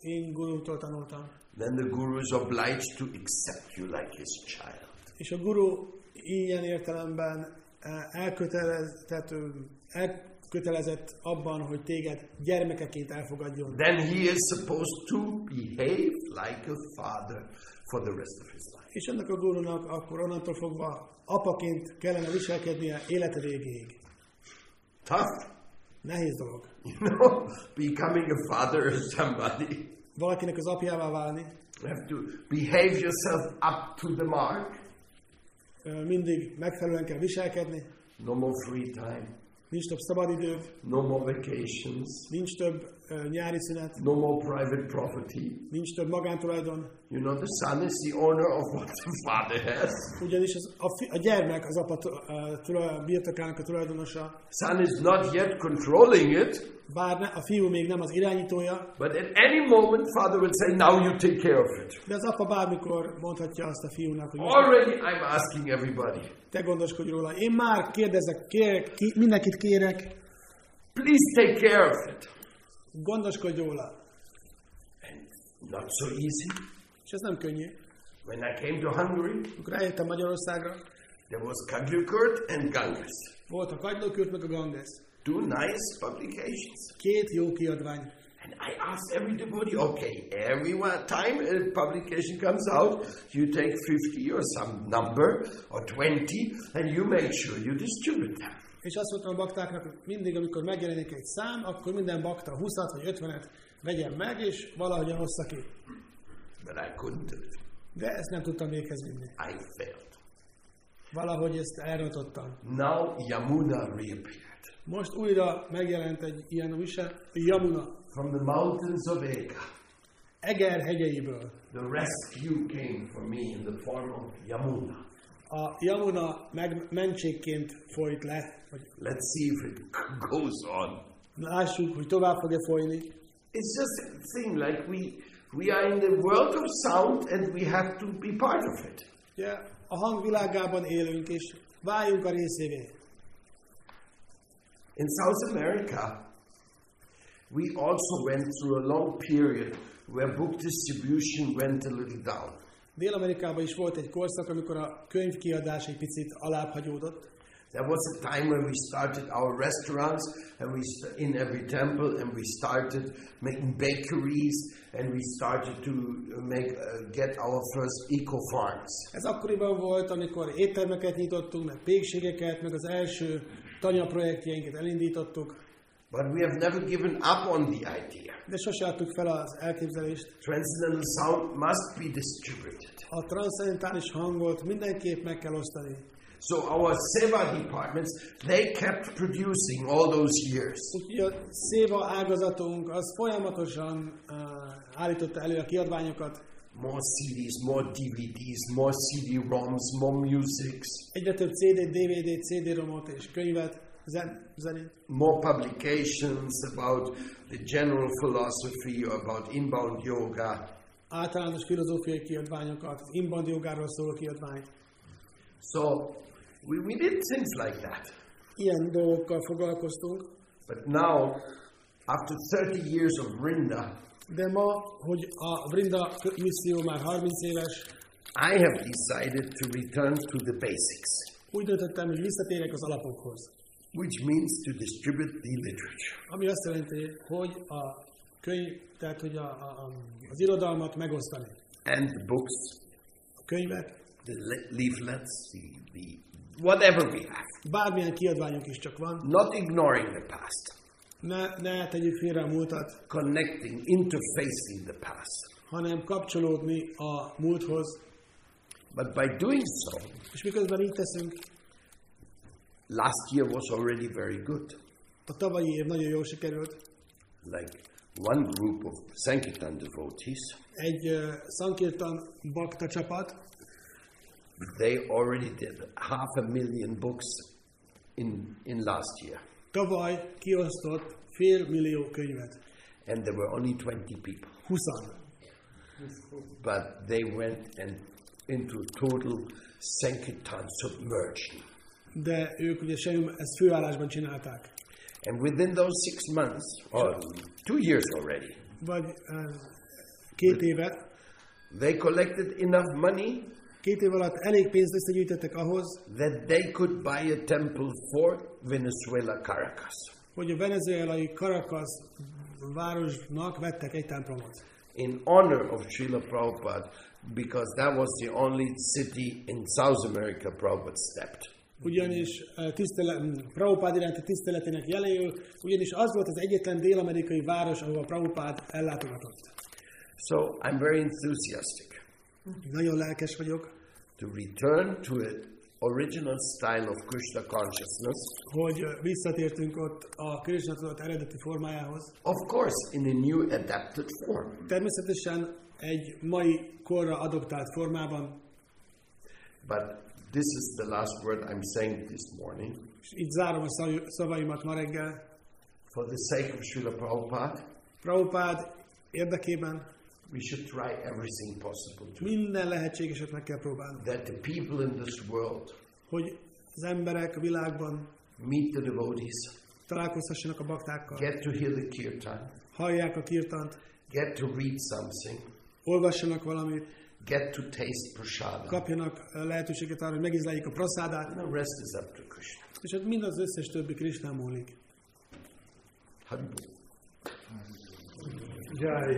én gurumtól tanultam. Then the guru is obliged to accept you like his child. És a guru ilyen értelemben eh, elkötelezett, elkötelezett abban, hogy téged gyermekeként elfogadjon. Then he is supposed to behave like a father for the rest of his life. És ennek a gurunak akkor onnantól fogva apaként kellene viselkednie élete végéig. Tough, Nehéz dolog. you know, becoming a father of somebody. Valakinek az apjává válni, You have to behave yourself up to the mark. mindig megfelelően kell viselkedni, No more free time. Nincs több szabadidő, No more vacations. nincs több ö, nyári szünet, No more private property. nincs több magántulajdon, You know, the son is the owner of what the father has. ugyanis az, a, fi, a gyermek az apa tu- ö, tulaj- birtokának a tulajdonosa, Son is not yet controlling it, bár ne, a fiú még nem az irányítója, but at any moment, father will say, "Now you take care of it." de az apa bármikor mondhatja azt a fiúnak, hogy Already, I'm asking everybody. te gondoskodj róla. Én már kérdezek, kérek, ki, mindenkit kérek, Please take care of it. Gondoskodj róla. And not so easy. És ez nem könnyű. When I came to Hungary, Amikor eljöttem Magyarországra, there was Kaglukurt and Ganges. volt a Kagylókürt meg a Ganges. Two nice publications. Két jó kiadvány. And I asked everybody, okay, every time a publication comes out, you take 50 or some number or 20 and you make sure you distribute them. És azt mondtam a baktáknak, hogy mindig, amikor megjelenik egy szám, akkor minden bakta 20 vagy 50-et vegyen meg, és valahogyan ossza ki. But I couldn't do it. De ezt nem tudtam véghez vinni. I failed. Valahogy ezt elrontottam. Now Yamuna reappeared Most újra megjelent egy ilyen újság, Yamuna, from the mountains of Ega. Eger hegyeiből. The rescue came for me in the form of Yamuna. A Yamuna meg mentségként folyt le, hogy Let's see if it goes on. lássuk, hogy tovább fog-e folyni. It's just a thing like we we are in the world of sound and we have to be part of it. Ugye, a hangvilágában élünk, és váljunk a részévé. In South America, we also went through a long period where book distribution went a little down. Dél-Amerikában is volt egy korszak, amikor a könyvkiadás egy picit alábbhagyódott. There was a time when we started our restaurants and we in every temple and we started making bakeries and we started to make uh, get our first eco farms. Ez akkoriban volt, amikor éttermeket nyitottunk, meg pékségeket, meg az első tanya projektjeinket elindítottuk, But we have never given up on the idea. de sose adtuk fel az elképzelést. Transcendental sound must be distributed. A transzcendentális hangot mindenképp meg kell osztani. So our seva departments, they kept producing all those years. Úgyhogy a széva ágazatunk az folyamatosan uh, állította elő a kiadványokat, More CDs, more DVDs, more CD-ROMs, more musics, egyre több CD, DVD, CD-romot és könyvet, zen, zenét. more publications about the general philosophy, or about inbound yoga. általános filozófiai kiadványokat, az inband jogáról szóló kiadványt. So we, we did things like that. Ilyen dolgokkal foglalkoztunk, But now, after 30 years of Vrinda, de ma, hogy a Vrinda misszió már 30 éves, I have decided to return to the basics, úgy döntöttem, hogy visszatérek az alapokhoz. Which means to distribute the literature. Ami azt jelenti, hogy a könyv, tehát hogy a, a, az irodalmat megosztani. And the books, A könyvek, the le- leaflets, the, the whatever we have. bármilyen kiadványunk is csak van, not ignoring the past, ne, ne tegyük félre a múltat, connecting, interfacing the past. hanem kapcsolódni a múlthoz, But by doing so, és miközben így teszünk, last year was already very good. a tavalyi év nagyon jól sikerült. Like one group of Sankirtan devotees, Egy uh, Sankirtan bakta csapat, they already did half a million books in, in last year. tavaly kiosztott fél millió könyvet. And there were only 20 people. 20 But they went and into total Sankirtan submersion. De ők ugye semmi, ezt főállásban csinálták. And within those six months, or two years already, Vagy uh, két éve, they collected enough money két év alatt elég pénzt összegyűjtöttek ahhoz, that they could buy a temple for Venezuela, Caracas. hogy a venezuelai Caracas városnak vettek egy templomot. In honor of Srila Prabhupada, because that was the only city in South America Prabhupada stepped. Ugyanis eh, tisztelet, Prabhupád iránti tiszteletének jeléül, ugyanis az volt az egyetlen dél-amerikai város, ahova Prabhupád ellátogatott. So I'm very enthusiastic Nagyon lelkes vagyok, to return to an original style of Krishna consciousness, hogy eh, visszatértünk ott a Krishna tudat eredeti formájához. of course, in a new adapted form. Természetesen egy mai korra adoptált formában, But this is the last word I'm saying this morning. és így zárom a szav- szavaimat ma reggel. For the sake of Srila Prabhupada, Prabhupád érdekében we should try everything possible to minden lehetségeset meg kell próbálnunk. that the people in this world Hogy az emberek a világban meet the devotees, találkozhassanak a baktákkal, get to hear the kirtan, hallják a kirtant, get to read something, olvassanak valamit, get to taste prasada. kapjanak lehetőséget arra, hogy megizleljék a praszádát, The rest is up to Krishna. és hát mind az összes többi Krisnán múlik. Jai.